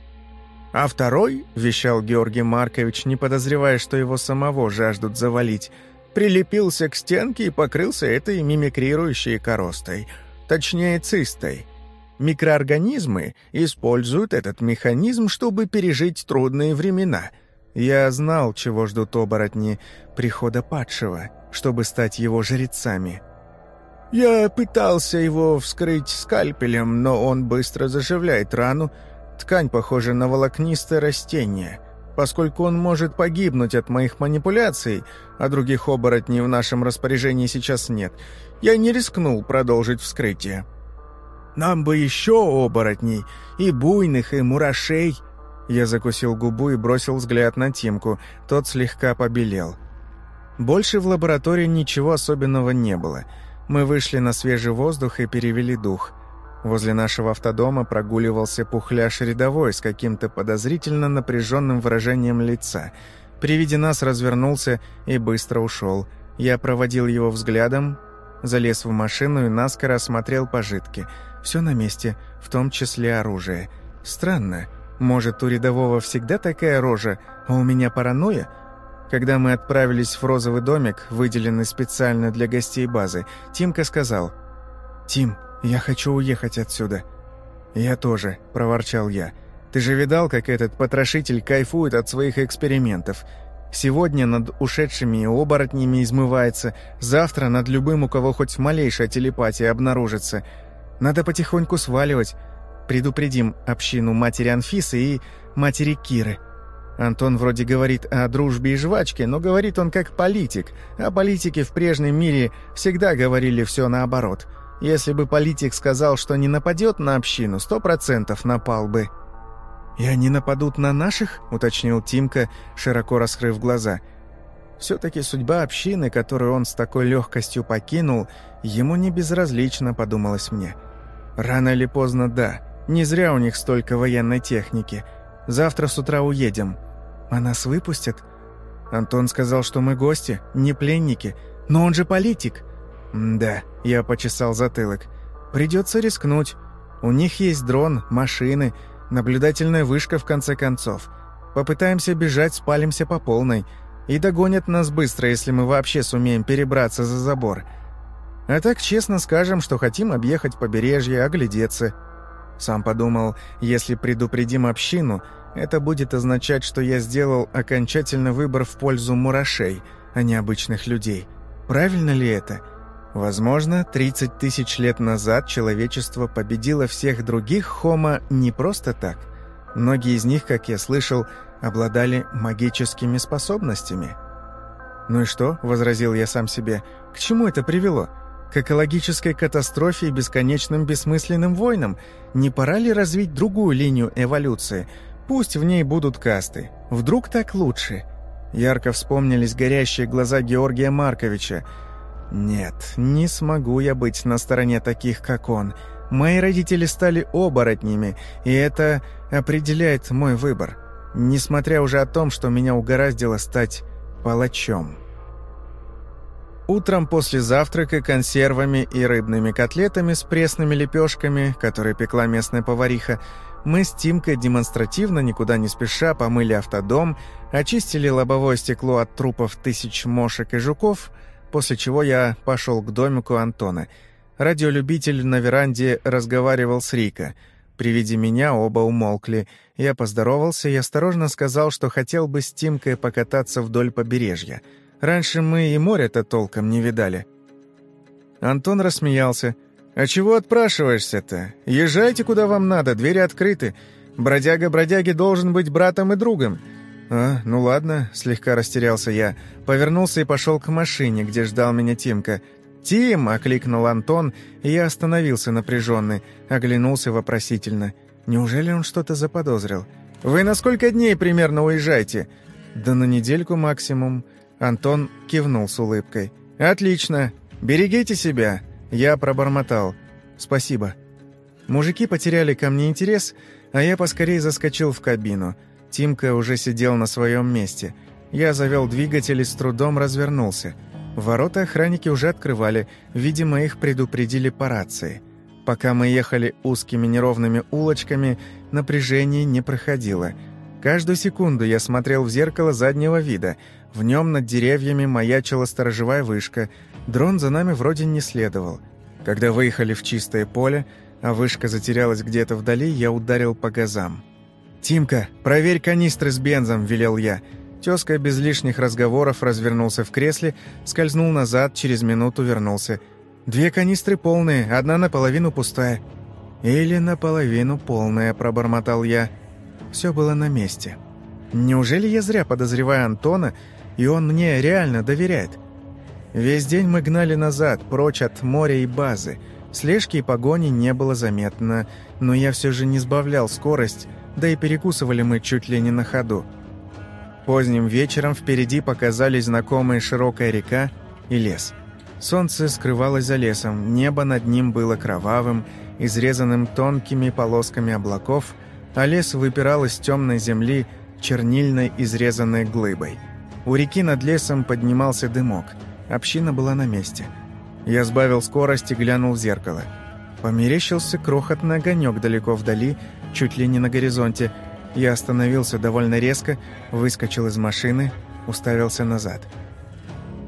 «А второй», — вещал Георгий Маркович, не подозревая, что его самого жаждут завалить, прилепился к стенке и покрылся этой мимикрирующей коростой. Точнее, цистой. Микроорганизмы используют этот механизм, чтобы пережить трудные времена. Я знал, чего ждут оборотни прихода падшего, чтобы стать его жрецами. Я пытался его вскрыть скальпелем, но он быстро заживляет рану. Ткань похожа на волокнистое растение. Поскольку он может погибнуть от моих манипуляций, а других оборотней в нашем распоряжении сейчас нет, я не рискнул продолжить вскрытие. Нам бы еще оборотней, и буйных, и мурашей. Я закусил губу и бросил взгляд на Тимку, тот слегка побелел. Больше в лаборатории ничего особенного не было. Мы вышли на свежий воздух и перевели дух. Возле нашего автодома прогуливался пухляш рядовой с каким-то подозрительно напряженным выражением лица. При виде нас развернулся и быстро ушел. Я проводил его взглядом, залез в машину и наскоро осмотрел пожитки. Все на месте, в том числе оружие. Странно. Может, у рядового всегда такая рожа, а у меня паранойя? Когда мы отправились в розовый домик, выделенный специально для гостей базы, Тимка сказал, «Тим, я хочу уехать отсюда». «Я тоже», — проворчал я. «Ты же видал, как этот потрошитель кайфует от своих экспериментов? Сегодня над ушедшими оборотнями измывается, завтра над любым, у кого хоть малейшая телепатия обнаружится. Надо потихоньку сваливать. Предупредим общину матери Анфисы и матери Киры». Антон вроде говорит о дружбе и жвачке, но говорит он как политик, а политики в прежнем мире всегда говорили все наоборот. Если бы политик сказал, что не нападет на общину, сто процентов напал бы. «И они нападут на наших?» — уточнил Тимка, широко раскрыв глаза. «Все-таки судьба общины, которую он с такой легкостью покинул, ему не безразлично, подумалось мне. Рано или поздно, да. Не зря у них столько военной техники. Завтра с утра уедем. А нас выпустят? Антон сказал, что мы гости, не пленники. Но он же политик. да, я почесал затылок. Придется рискнуть. У них есть дрон, машины, наблюдательная вышка в конце концов. Попытаемся бежать, спалимся по полной. И догонят нас быстро, если мы вообще сумеем перебраться за забор. А так честно скажем, что хотим объехать побережье, оглядеться. Сам подумал, если предупредим общину, это будет означать, что я сделал окончательный выбор в пользу мурашей, а не обычных людей. Правильно ли это? Возможно, 30 тысяч лет назад человечество победило всех других хомо не просто так. Многие из них, как я слышал, обладали магическими способностями. «Ну и что?» – возразил я сам себе. «К чему это привело? К экологической катастрофе и бесконечным бессмысленным войнам? Не пора ли развить другую линию эволюции – Пусть в ней будут касты. Вдруг так лучше? Ярко вспомнились горящие глаза Георгия Марковича. Нет, не смогу я быть на стороне таких, как он. Мои родители стали оборотнями, и это определяет мой выбор. Несмотря уже о том, что меня угораздило стать палачом. Утром после завтрака консервами и рыбными котлетами с пресными лепешками, которые пекла местная повариха, мы с Тимкой демонстративно, никуда не спеша, помыли автодом, очистили лобовое стекло от трупов тысяч мошек и жуков, после чего я пошел к домику Антона. Радиолюбитель на веранде разговаривал с Рика. При виде меня оба умолкли. Я поздоровался и осторожно сказал, что хотел бы с Тимкой покататься вдоль побережья. Раньше мы и моря-то толком не видали. Антон рассмеялся — «А чего отпрашиваешься-то? Езжайте, куда вам надо, двери открыты. Бродяга бродяги должен быть братом и другом». «А, ну ладно», — слегка растерялся я. Повернулся и пошел к машине, где ждал меня Тимка. «Тим!» — окликнул Антон, и я остановился напряженный, оглянулся вопросительно. Неужели он что-то заподозрил? «Вы на сколько дней примерно уезжаете?» «Да на недельку максимум». Антон кивнул с улыбкой. «Отлично. Берегите себя. Я пробормотал. «Спасибо». Мужики потеряли ко мне интерес, а я поскорее заскочил в кабину. Тимка уже сидел на своем месте. Я завел двигатель и с трудом развернулся. Ворота охранники уже открывали, видимо, их предупредили по рации. Пока мы ехали узкими неровными улочками, напряжение не проходило. Каждую секунду я смотрел в зеркало заднего вида. В нем над деревьями маячила сторожевая вышка — Дрон за нами вроде не следовал. Когда выехали в чистое поле, а вышка затерялась где-то вдали, я ударил по газам. «Тимка, проверь канистры с бензом», — велел я. Тезка без лишних разговоров развернулся в кресле, скользнул назад, через минуту вернулся. «Две канистры полные, одна наполовину пустая». «Или наполовину полная», — пробормотал я. Все было на месте. «Неужели я зря подозреваю Антона, и он мне реально доверяет?» Весь день мы гнали назад, прочь от моря и базы. Слежки и погони не было заметно, но я все же не сбавлял скорость, да и перекусывали мы чуть ли не на ходу. Поздним вечером впереди показались знакомая широкая река и лес. Солнце скрывалось за лесом, небо над ним было кровавым, изрезанным тонкими полосками облаков, а лес выпирал из темной земли чернильной изрезанной глыбой. У реки над лесом поднимался дымок. Община была на месте. Я сбавил скорость и глянул в зеркало. Померещился крохотный огонек далеко вдали, чуть ли не на горизонте – я остановился довольно резко, выскочил из машины, уставился назад.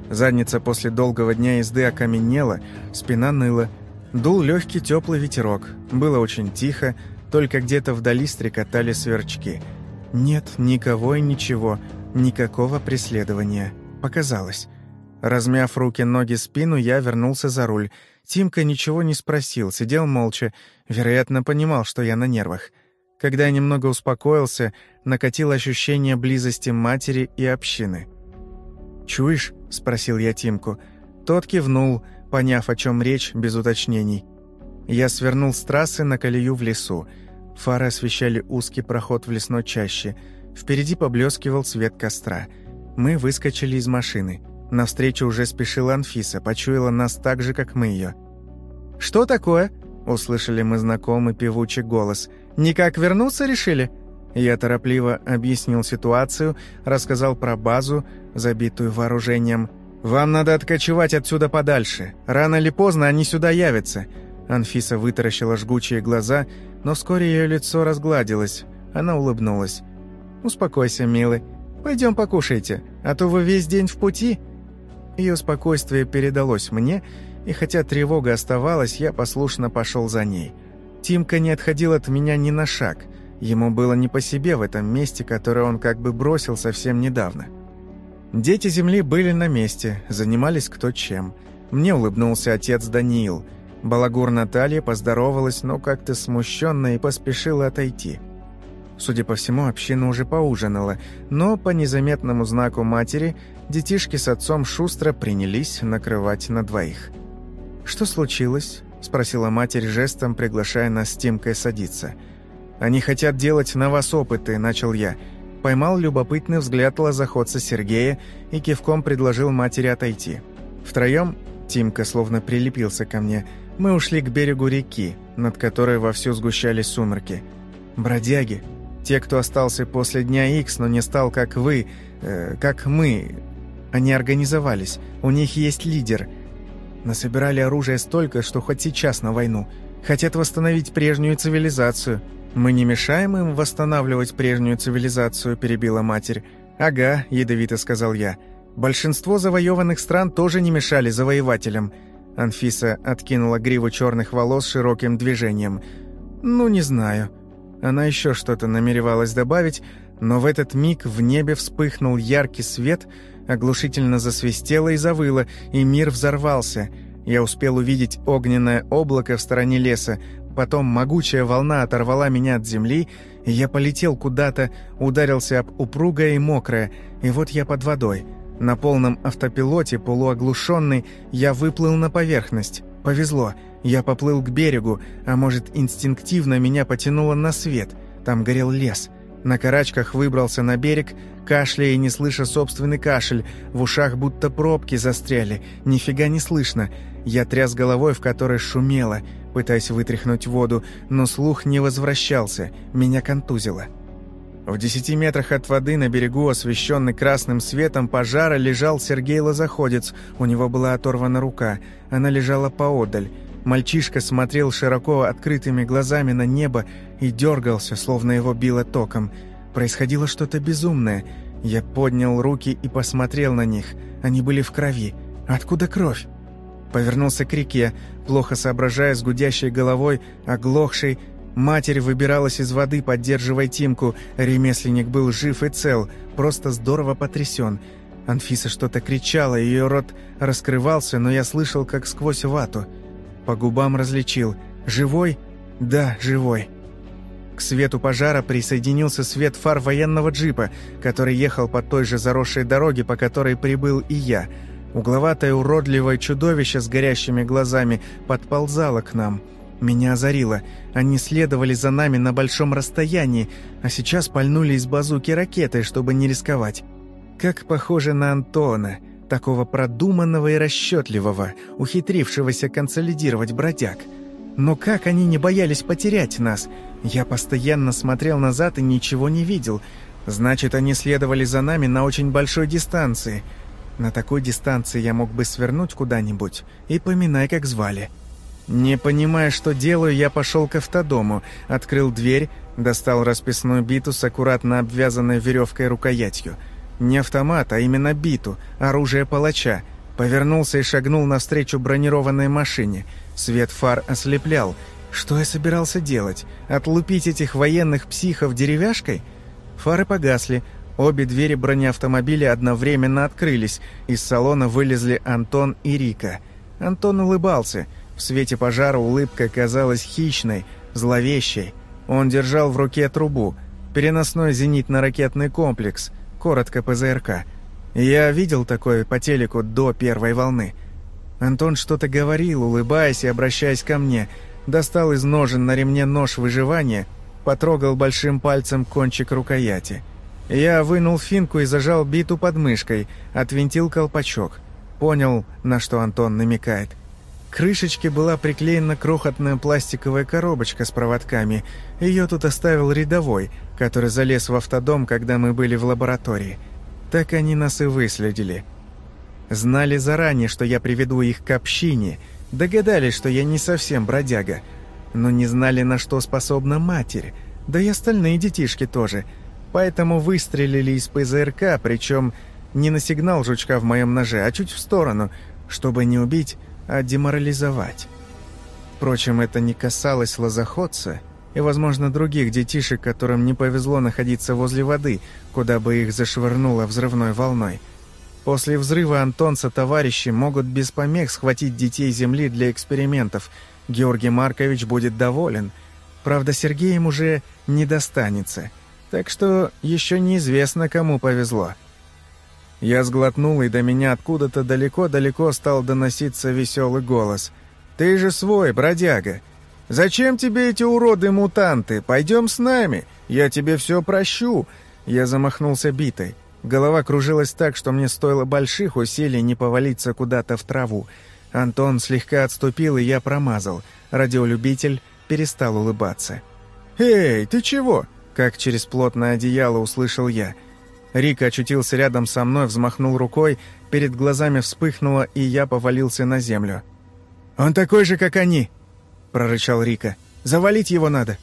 Задница после долгого дня езды окаменела, спина ныла. Дул легкий теплый ветерок. Было очень тихо, только где-то вдали стрекотали сверчки. Нет никого и ничего, никакого преследования. Показалось. Размяв руки-ноги спину, я вернулся за руль. Тимка ничего не спросил, сидел молча, вероятно, понимал, что я на нервах. Когда я немного успокоился, накатило ощущение близости матери и общины. «Чуешь?» — спросил я Тимку. Тот кивнул, поняв, о чем речь, без уточнений. Я свернул с трассы на колею в лесу. Фары освещали узкий проход в лесной чаще. Впереди поблескивал свет костра. Мы выскочили из машины. Навстречу уже спешила Анфиса, почуяла нас так же, как мы ее. «Что такое?» — услышали мы знакомый певучий голос — Никак вернуться решили?» Я торопливо объяснил ситуацию, рассказал про базу, забитую вооружением. «Вам надо откочевать отсюда подальше. Рано или поздно они сюда явятся». Анфиса вытаращила жгучие глаза, но вскоре ее лицо разгладилось. Она улыбнулась. «Успокойся, милый. Пойдем покушайте, а то вы весь день в пути». Ее спокойствие передалось мне, и хотя тревога оставалась, я послушно пошел за ней – Тимка не отходил от меня ни на шаг. Ему было не по себе в этом месте, которое он как бы бросил совсем недавно. Дети Земли были на месте, занимались кто чем. Мне улыбнулся отец Даниил. Балагур Наталья поздоровалась, но как-то смущенно и поспешила отойти. Судя по всему, община уже поужинала, но по незаметному знаку матери детишки с отцом шустро принялись накрывать на двоих. «Что случилось?» — спросила матерь жестом, приглашая нас с Тимкой садиться. «Они хотят делать на вас опыты», — начал я. Поймал любопытный взгляд лозоходца Сергея и кивком предложил матери отойти. Втроем Тимка словно прилепился ко мне. Мы ушли к берегу реки, над которой вовсю сгущались сумерки. «Бродяги. Те, кто остался после дня Икс, но не стал, как вы, э, как мы. Они организовались. У них есть лидер — Насобирали оружие столько, что хоть сейчас на войну. Хотят восстановить прежнюю цивилизацию. Мы не мешаем им восстанавливать прежнюю цивилизацию, перебила матерь. Ага, ядовито сказал я. Большинство завоеванных стран тоже не мешали завоевателям. Анфиса откинула гриву черных волос широким движением. Ну, не знаю. Она еще что-то намеревалась добавить, но в этот миг в небе вспыхнул яркий свет — оглушительно засвистело и завыло, и мир взорвался. Я успел увидеть огненное облако в стороне леса, потом могучая волна оторвала меня от земли, и я полетел куда-то, ударился об упругое и мокрое, и вот я под водой. На полном автопилоте, полуоглушенный, я выплыл на поверхность. Повезло, я поплыл к берегу, а может, инстинктивно меня потянуло на свет. Там горел лес. На карачках выбрался на берег, кашляя и не слыша собственный кашель. В ушах будто пробки застряли. Нифига не слышно. Я тряс головой, в которой шумело, пытаясь вытряхнуть воду, но слух не возвращался. Меня контузило. В десяти метрах от воды на берегу, освещенный красным светом пожара, лежал Сергей Лозаходец. У него была оторвана рука. Она лежала поодаль. Мальчишка смотрел широко открытыми глазами на небо и дергался, словно его било током. Происходило что-то безумное. Я поднял руки и посмотрел на них. Они были в крови. Откуда кровь? Повернулся к реке, плохо соображая с гудящей головой, оглохшей. Матерь выбиралась из воды, поддерживая Тимку. Ремесленник был жив и цел, просто здорово потрясен. Анфиса что-то кричала, ее рот раскрывался, но я слышал, как сквозь вату. По губам различил. «Живой? Да, живой». К свету пожара присоединился свет фар военного джипа, который ехал по той же заросшей дороге, по которой прибыл и я. Угловатое уродливое чудовище с горящими глазами подползало к нам. Меня озарило. Они следовали за нами на большом расстоянии, а сейчас пальнули из базуки ракеты, чтобы не рисковать. Как похоже на Антона, такого продуманного и расчетливого, ухитрившегося консолидировать бродяг. Но как они не боялись потерять нас? Я постоянно смотрел назад и ничего не видел. Значит, они следовали за нами на очень большой дистанции. На такой дистанции я мог бы свернуть куда-нибудь, и поминай, как звали. Не понимая, что делаю, я пошел к автодому, открыл дверь, достал расписную биту с аккуратно обвязанной веревкой рукоятью. Не автомат, а именно биту, оружие палача. Повернулся и шагнул навстречу бронированной машине — Свет фар ослеплял. Что я собирался делать? Отлупить этих военных психов деревяшкой? Фары погасли. Обе двери бронеавтомобиля одновременно открылись. Из салона вылезли Антон и Рика. Антон улыбался. В свете пожара улыбка казалась хищной, зловещей. Он держал в руке трубу. Переносной зенитно-ракетный комплекс. Коротко ПЗРК. Я видел такое по телеку до первой волны. Антон что-то говорил, улыбаясь и обращаясь ко мне. Достал из ножен на ремне нож выживания, потрогал большим пальцем кончик рукояти. Я вынул финку и зажал биту под мышкой, отвинтил колпачок. Понял, на что Антон намекает. Крышечке была приклеена крохотная пластиковая коробочка с проводками. Ее тут оставил рядовой, который залез в автодом, когда мы были в лаборатории. Так они нас и выследили. Знали заранее, что я приведу их к общине, догадались, что я не совсем бродяга, но не знали, на что способна матерь, да и остальные детишки тоже. Поэтому выстрелили из ПЗРК, причем не на сигнал жучка в моем ноже, а чуть в сторону, чтобы не убить, а деморализовать. Впрочем, это не касалось лозоходца и, возможно, других детишек, которым не повезло находиться возле воды, куда бы их зашвырнуло взрывной волной. После взрыва Антон товарищи могут без помех схватить детей Земли для экспериментов. Георгий Маркович будет доволен. Правда, Сергеем уже не достанется. Так что еще неизвестно, кому повезло. Я сглотнул, и до меня откуда-то далеко-далеко стал доноситься веселый голос. «Ты же свой, бродяга! Зачем тебе эти уроды-мутанты? Пойдем с нами, я тебе все прощу!» Я замахнулся битой. Голова кружилась так, что мне стоило больших усилий не повалиться куда-то в траву. Антон слегка отступил, и я промазал. Радиолюбитель перестал улыбаться. «Эй, ты чего?» Как через плотное одеяло услышал я. Рик очутился рядом со мной, взмахнул рукой, перед глазами вспыхнуло, и я повалился на землю. «Он такой же, как они!» — прорычал Рика. «Завалить его надо!»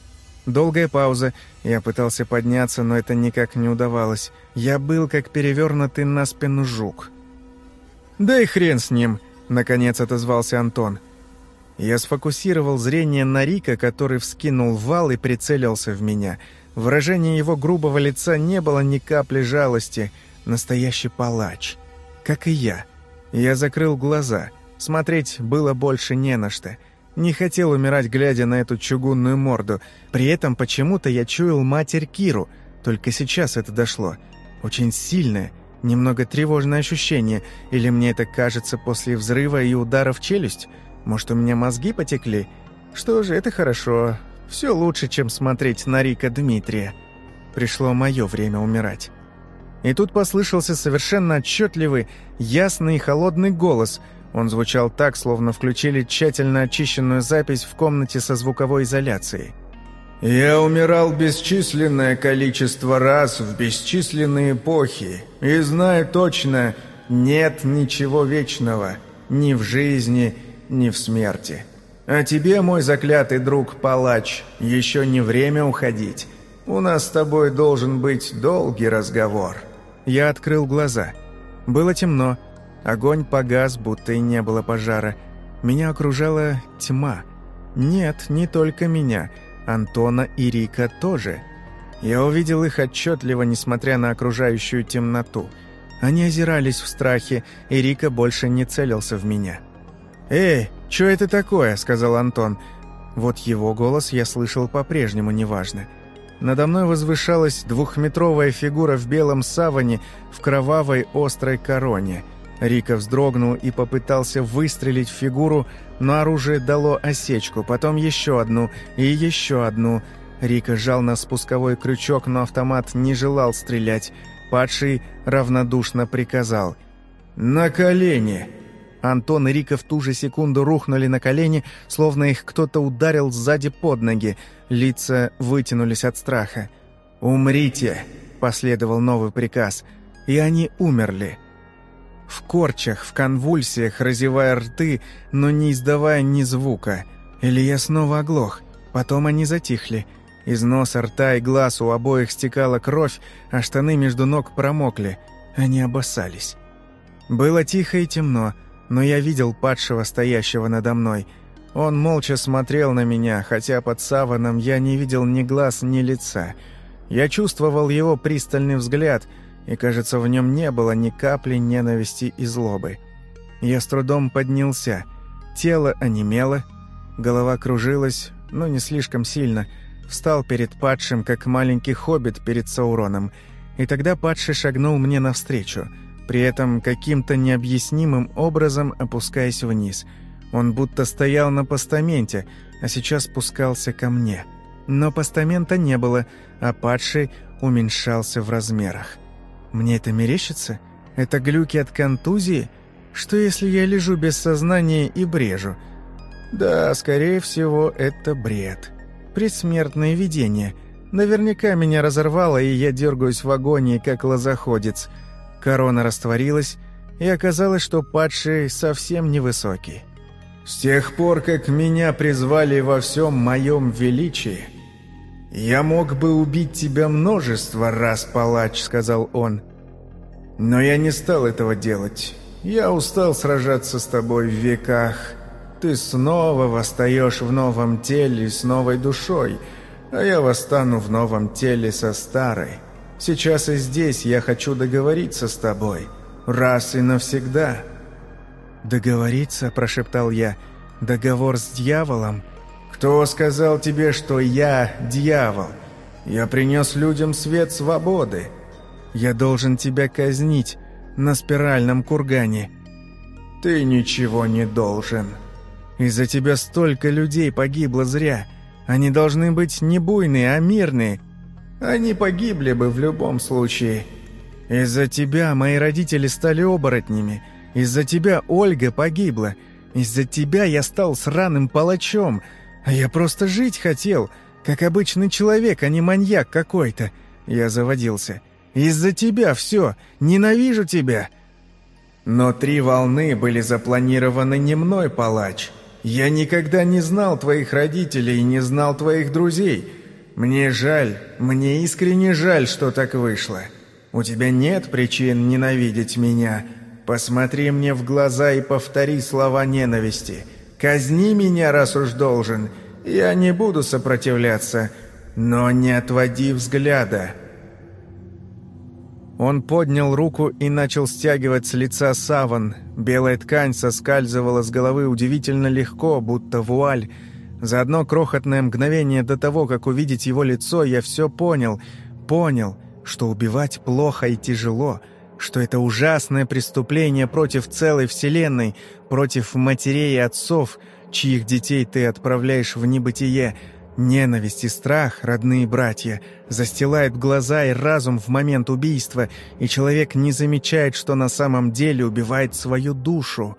Долгая пауза. Я пытался подняться, но это никак не удавалось. Я был как перевернутый на спину жук. «Да и хрен с ним!» — наконец отозвался Антон. Я сфокусировал зрение на Рика, который вскинул вал и прицелился в меня. Выражение его грубого лица не было ни капли жалости. Настоящий палач. Как и я. Я закрыл глаза. Смотреть было больше не на что. Не хотел умирать, глядя на эту чугунную морду. При этом почему-то я чуял матерь Киру. Только сейчас это дошло. Очень сильное, немного тревожное ощущение. Или мне это кажется после взрыва и удара в челюсть? Может, у меня мозги потекли? Что же, это хорошо. Все лучше, чем смотреть на Рика Дмитрия. Пришло мое время умирать. И тут послышался совершенно отчетливый, ясный и холодный голос – он звучал так, словно включили тщательно очищенную запись в комнате со звуковой изоляцией. «Я умирал бесчисленное количество раз в бесчисленные эпохи, и знаю точно, нет ничего вечного, ни в жизни, ни в смерти. А тебе, мой заклятый друг-палач, еще не время уходить. У нас с тобой должен быть долгий разговор». Я открыл глаза. Было темно, Огонь погас, будто и не было пожара. Меня окружала тьма. Нет, не только меня. Антона и Рика тоже. Я увидел их отчетливо, несмотря на окружающую темноту. Они озирались в страхе, и Рика больше не целился в меня. «Эй, что это такое?» — сказал Антон. Вот его голос я слышал по-прежнему неважно. Надо мной возвышалась двухметровая фигура в белом саване в кровавой острой короне. Рика вздрогнул и попытался выстрелить в фигуру, но оружие дало осечку, потом еще одну и еще одну. Рика жал на спусковой крючок, но автомат не желал стрелять. Падший равнодушно приказал «На колени!» Антон и Рика в ту же секунду рухнули на колени, словно их кто-то ударил сзади под ноги. Лица вытянулись от страха. «Умрите!» – последовал новый приказ. И они умерли. В корчах, в конвульсиях, разевая рты, но не издавая ни звука. Или я снова оглох. Потом они затихли. Из носа, рта и глаз у обоих стекала кровь, а штаны между ног промокли. Они обоссались. Было тихо и темно – но я видел падшего, стоящего надо мной. Он молча смотрел на меня, хотя под саваном я не видел ни глаз, ни лица. Я чувствовал его пристальный взгляд, и, кажется, в нем не было ни капли ненависти и злобы. Я с трудом поднялся. Тело онемело, голова кружилась, но не слишком сильно. Встал перед падшим, как маленький хоббит перед Сауроном, и тогда падший шагнул мне навстречу — при этом каким-то необъяснимым образом опускаясь вниз. Он будто стоял на постаменте, а сейчас спускался ко мне. Но постамента не было, а падший уменьшался в размерах. Мне это мерещится? Это глюки от контузии? Что если я лежу без сознания и брежу? Да, скорее всего, это бред. Предсмертное видение. Наверняка меня разорвало, и я дергаюсь в агонии, как лозоходец – Корона растворилась, и оказалось, что падший совсем невысокий. «С тех пор, как меня призвали во всем моем величии, я мог бы убить тебя множество раз, палач», — сказал он. «Но я не стал этого делать. Я устал сражаться с тобой в веках. Ты снова восстаешь в новом теле с новой душой, а я восстану в новом теле со старой». Сейчас и здесь я хочу договориться с тобой. Раз и навсегда». «Договориться?» – прошептал я. «Договор с дьяволом?» «Кто сказал тебе, что я дьявол? Я принес людям свет свободы. Я должен тебя казнить на спиральном кургане». «Ты ничего не должен. Из-за тебя столько людей погибло зря. Они должны быть не буйные, а мирные, они погибли бы в любом случае. Из-за тебя мои родители стали оборотнями. Из-за тебя Ольга погибла. Из-за тебя я стал сраным палачом. А я просто жить хотел, как обычный человек, а не маньяк какой-то. Я заводился. Из-за тебя все. Ненавижу тебя. Но три волны были запланированы не мной, палач. Я никогда не знал твоих родителей и не знал твоих друзей. Мне жаль, мне искренне жаль, что так вышло. У тебя нет причин ненавидеть меня. Посмотри мне в глаза и повтори слова ненависти. Казни меня, раз уж должен. Я не буду сопротивляться, но не отводи взгляда». Он поднял руку и начал стягивать с лица саван. Белая ткань соскальзывала с головы удивительно легко, будто вуаль, за одно крохотное мгновение до того, как увидеть его лицо, я все понял. Понял, что убивать плохо и тяжело, что это ужасное преступление против целой вселенной, против матерей и отцов, чьих детей ты отправляешь в небытие. Ненависть и страх, родные братья, застилают глаза и разум в момент убийства, и человек не замечает, что на самом деле убивает свою душу.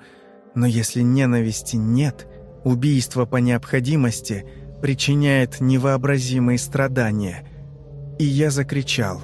Но если ненависти нет — Убийство по необходимости причиняет невообразимые страдания. И я закричал.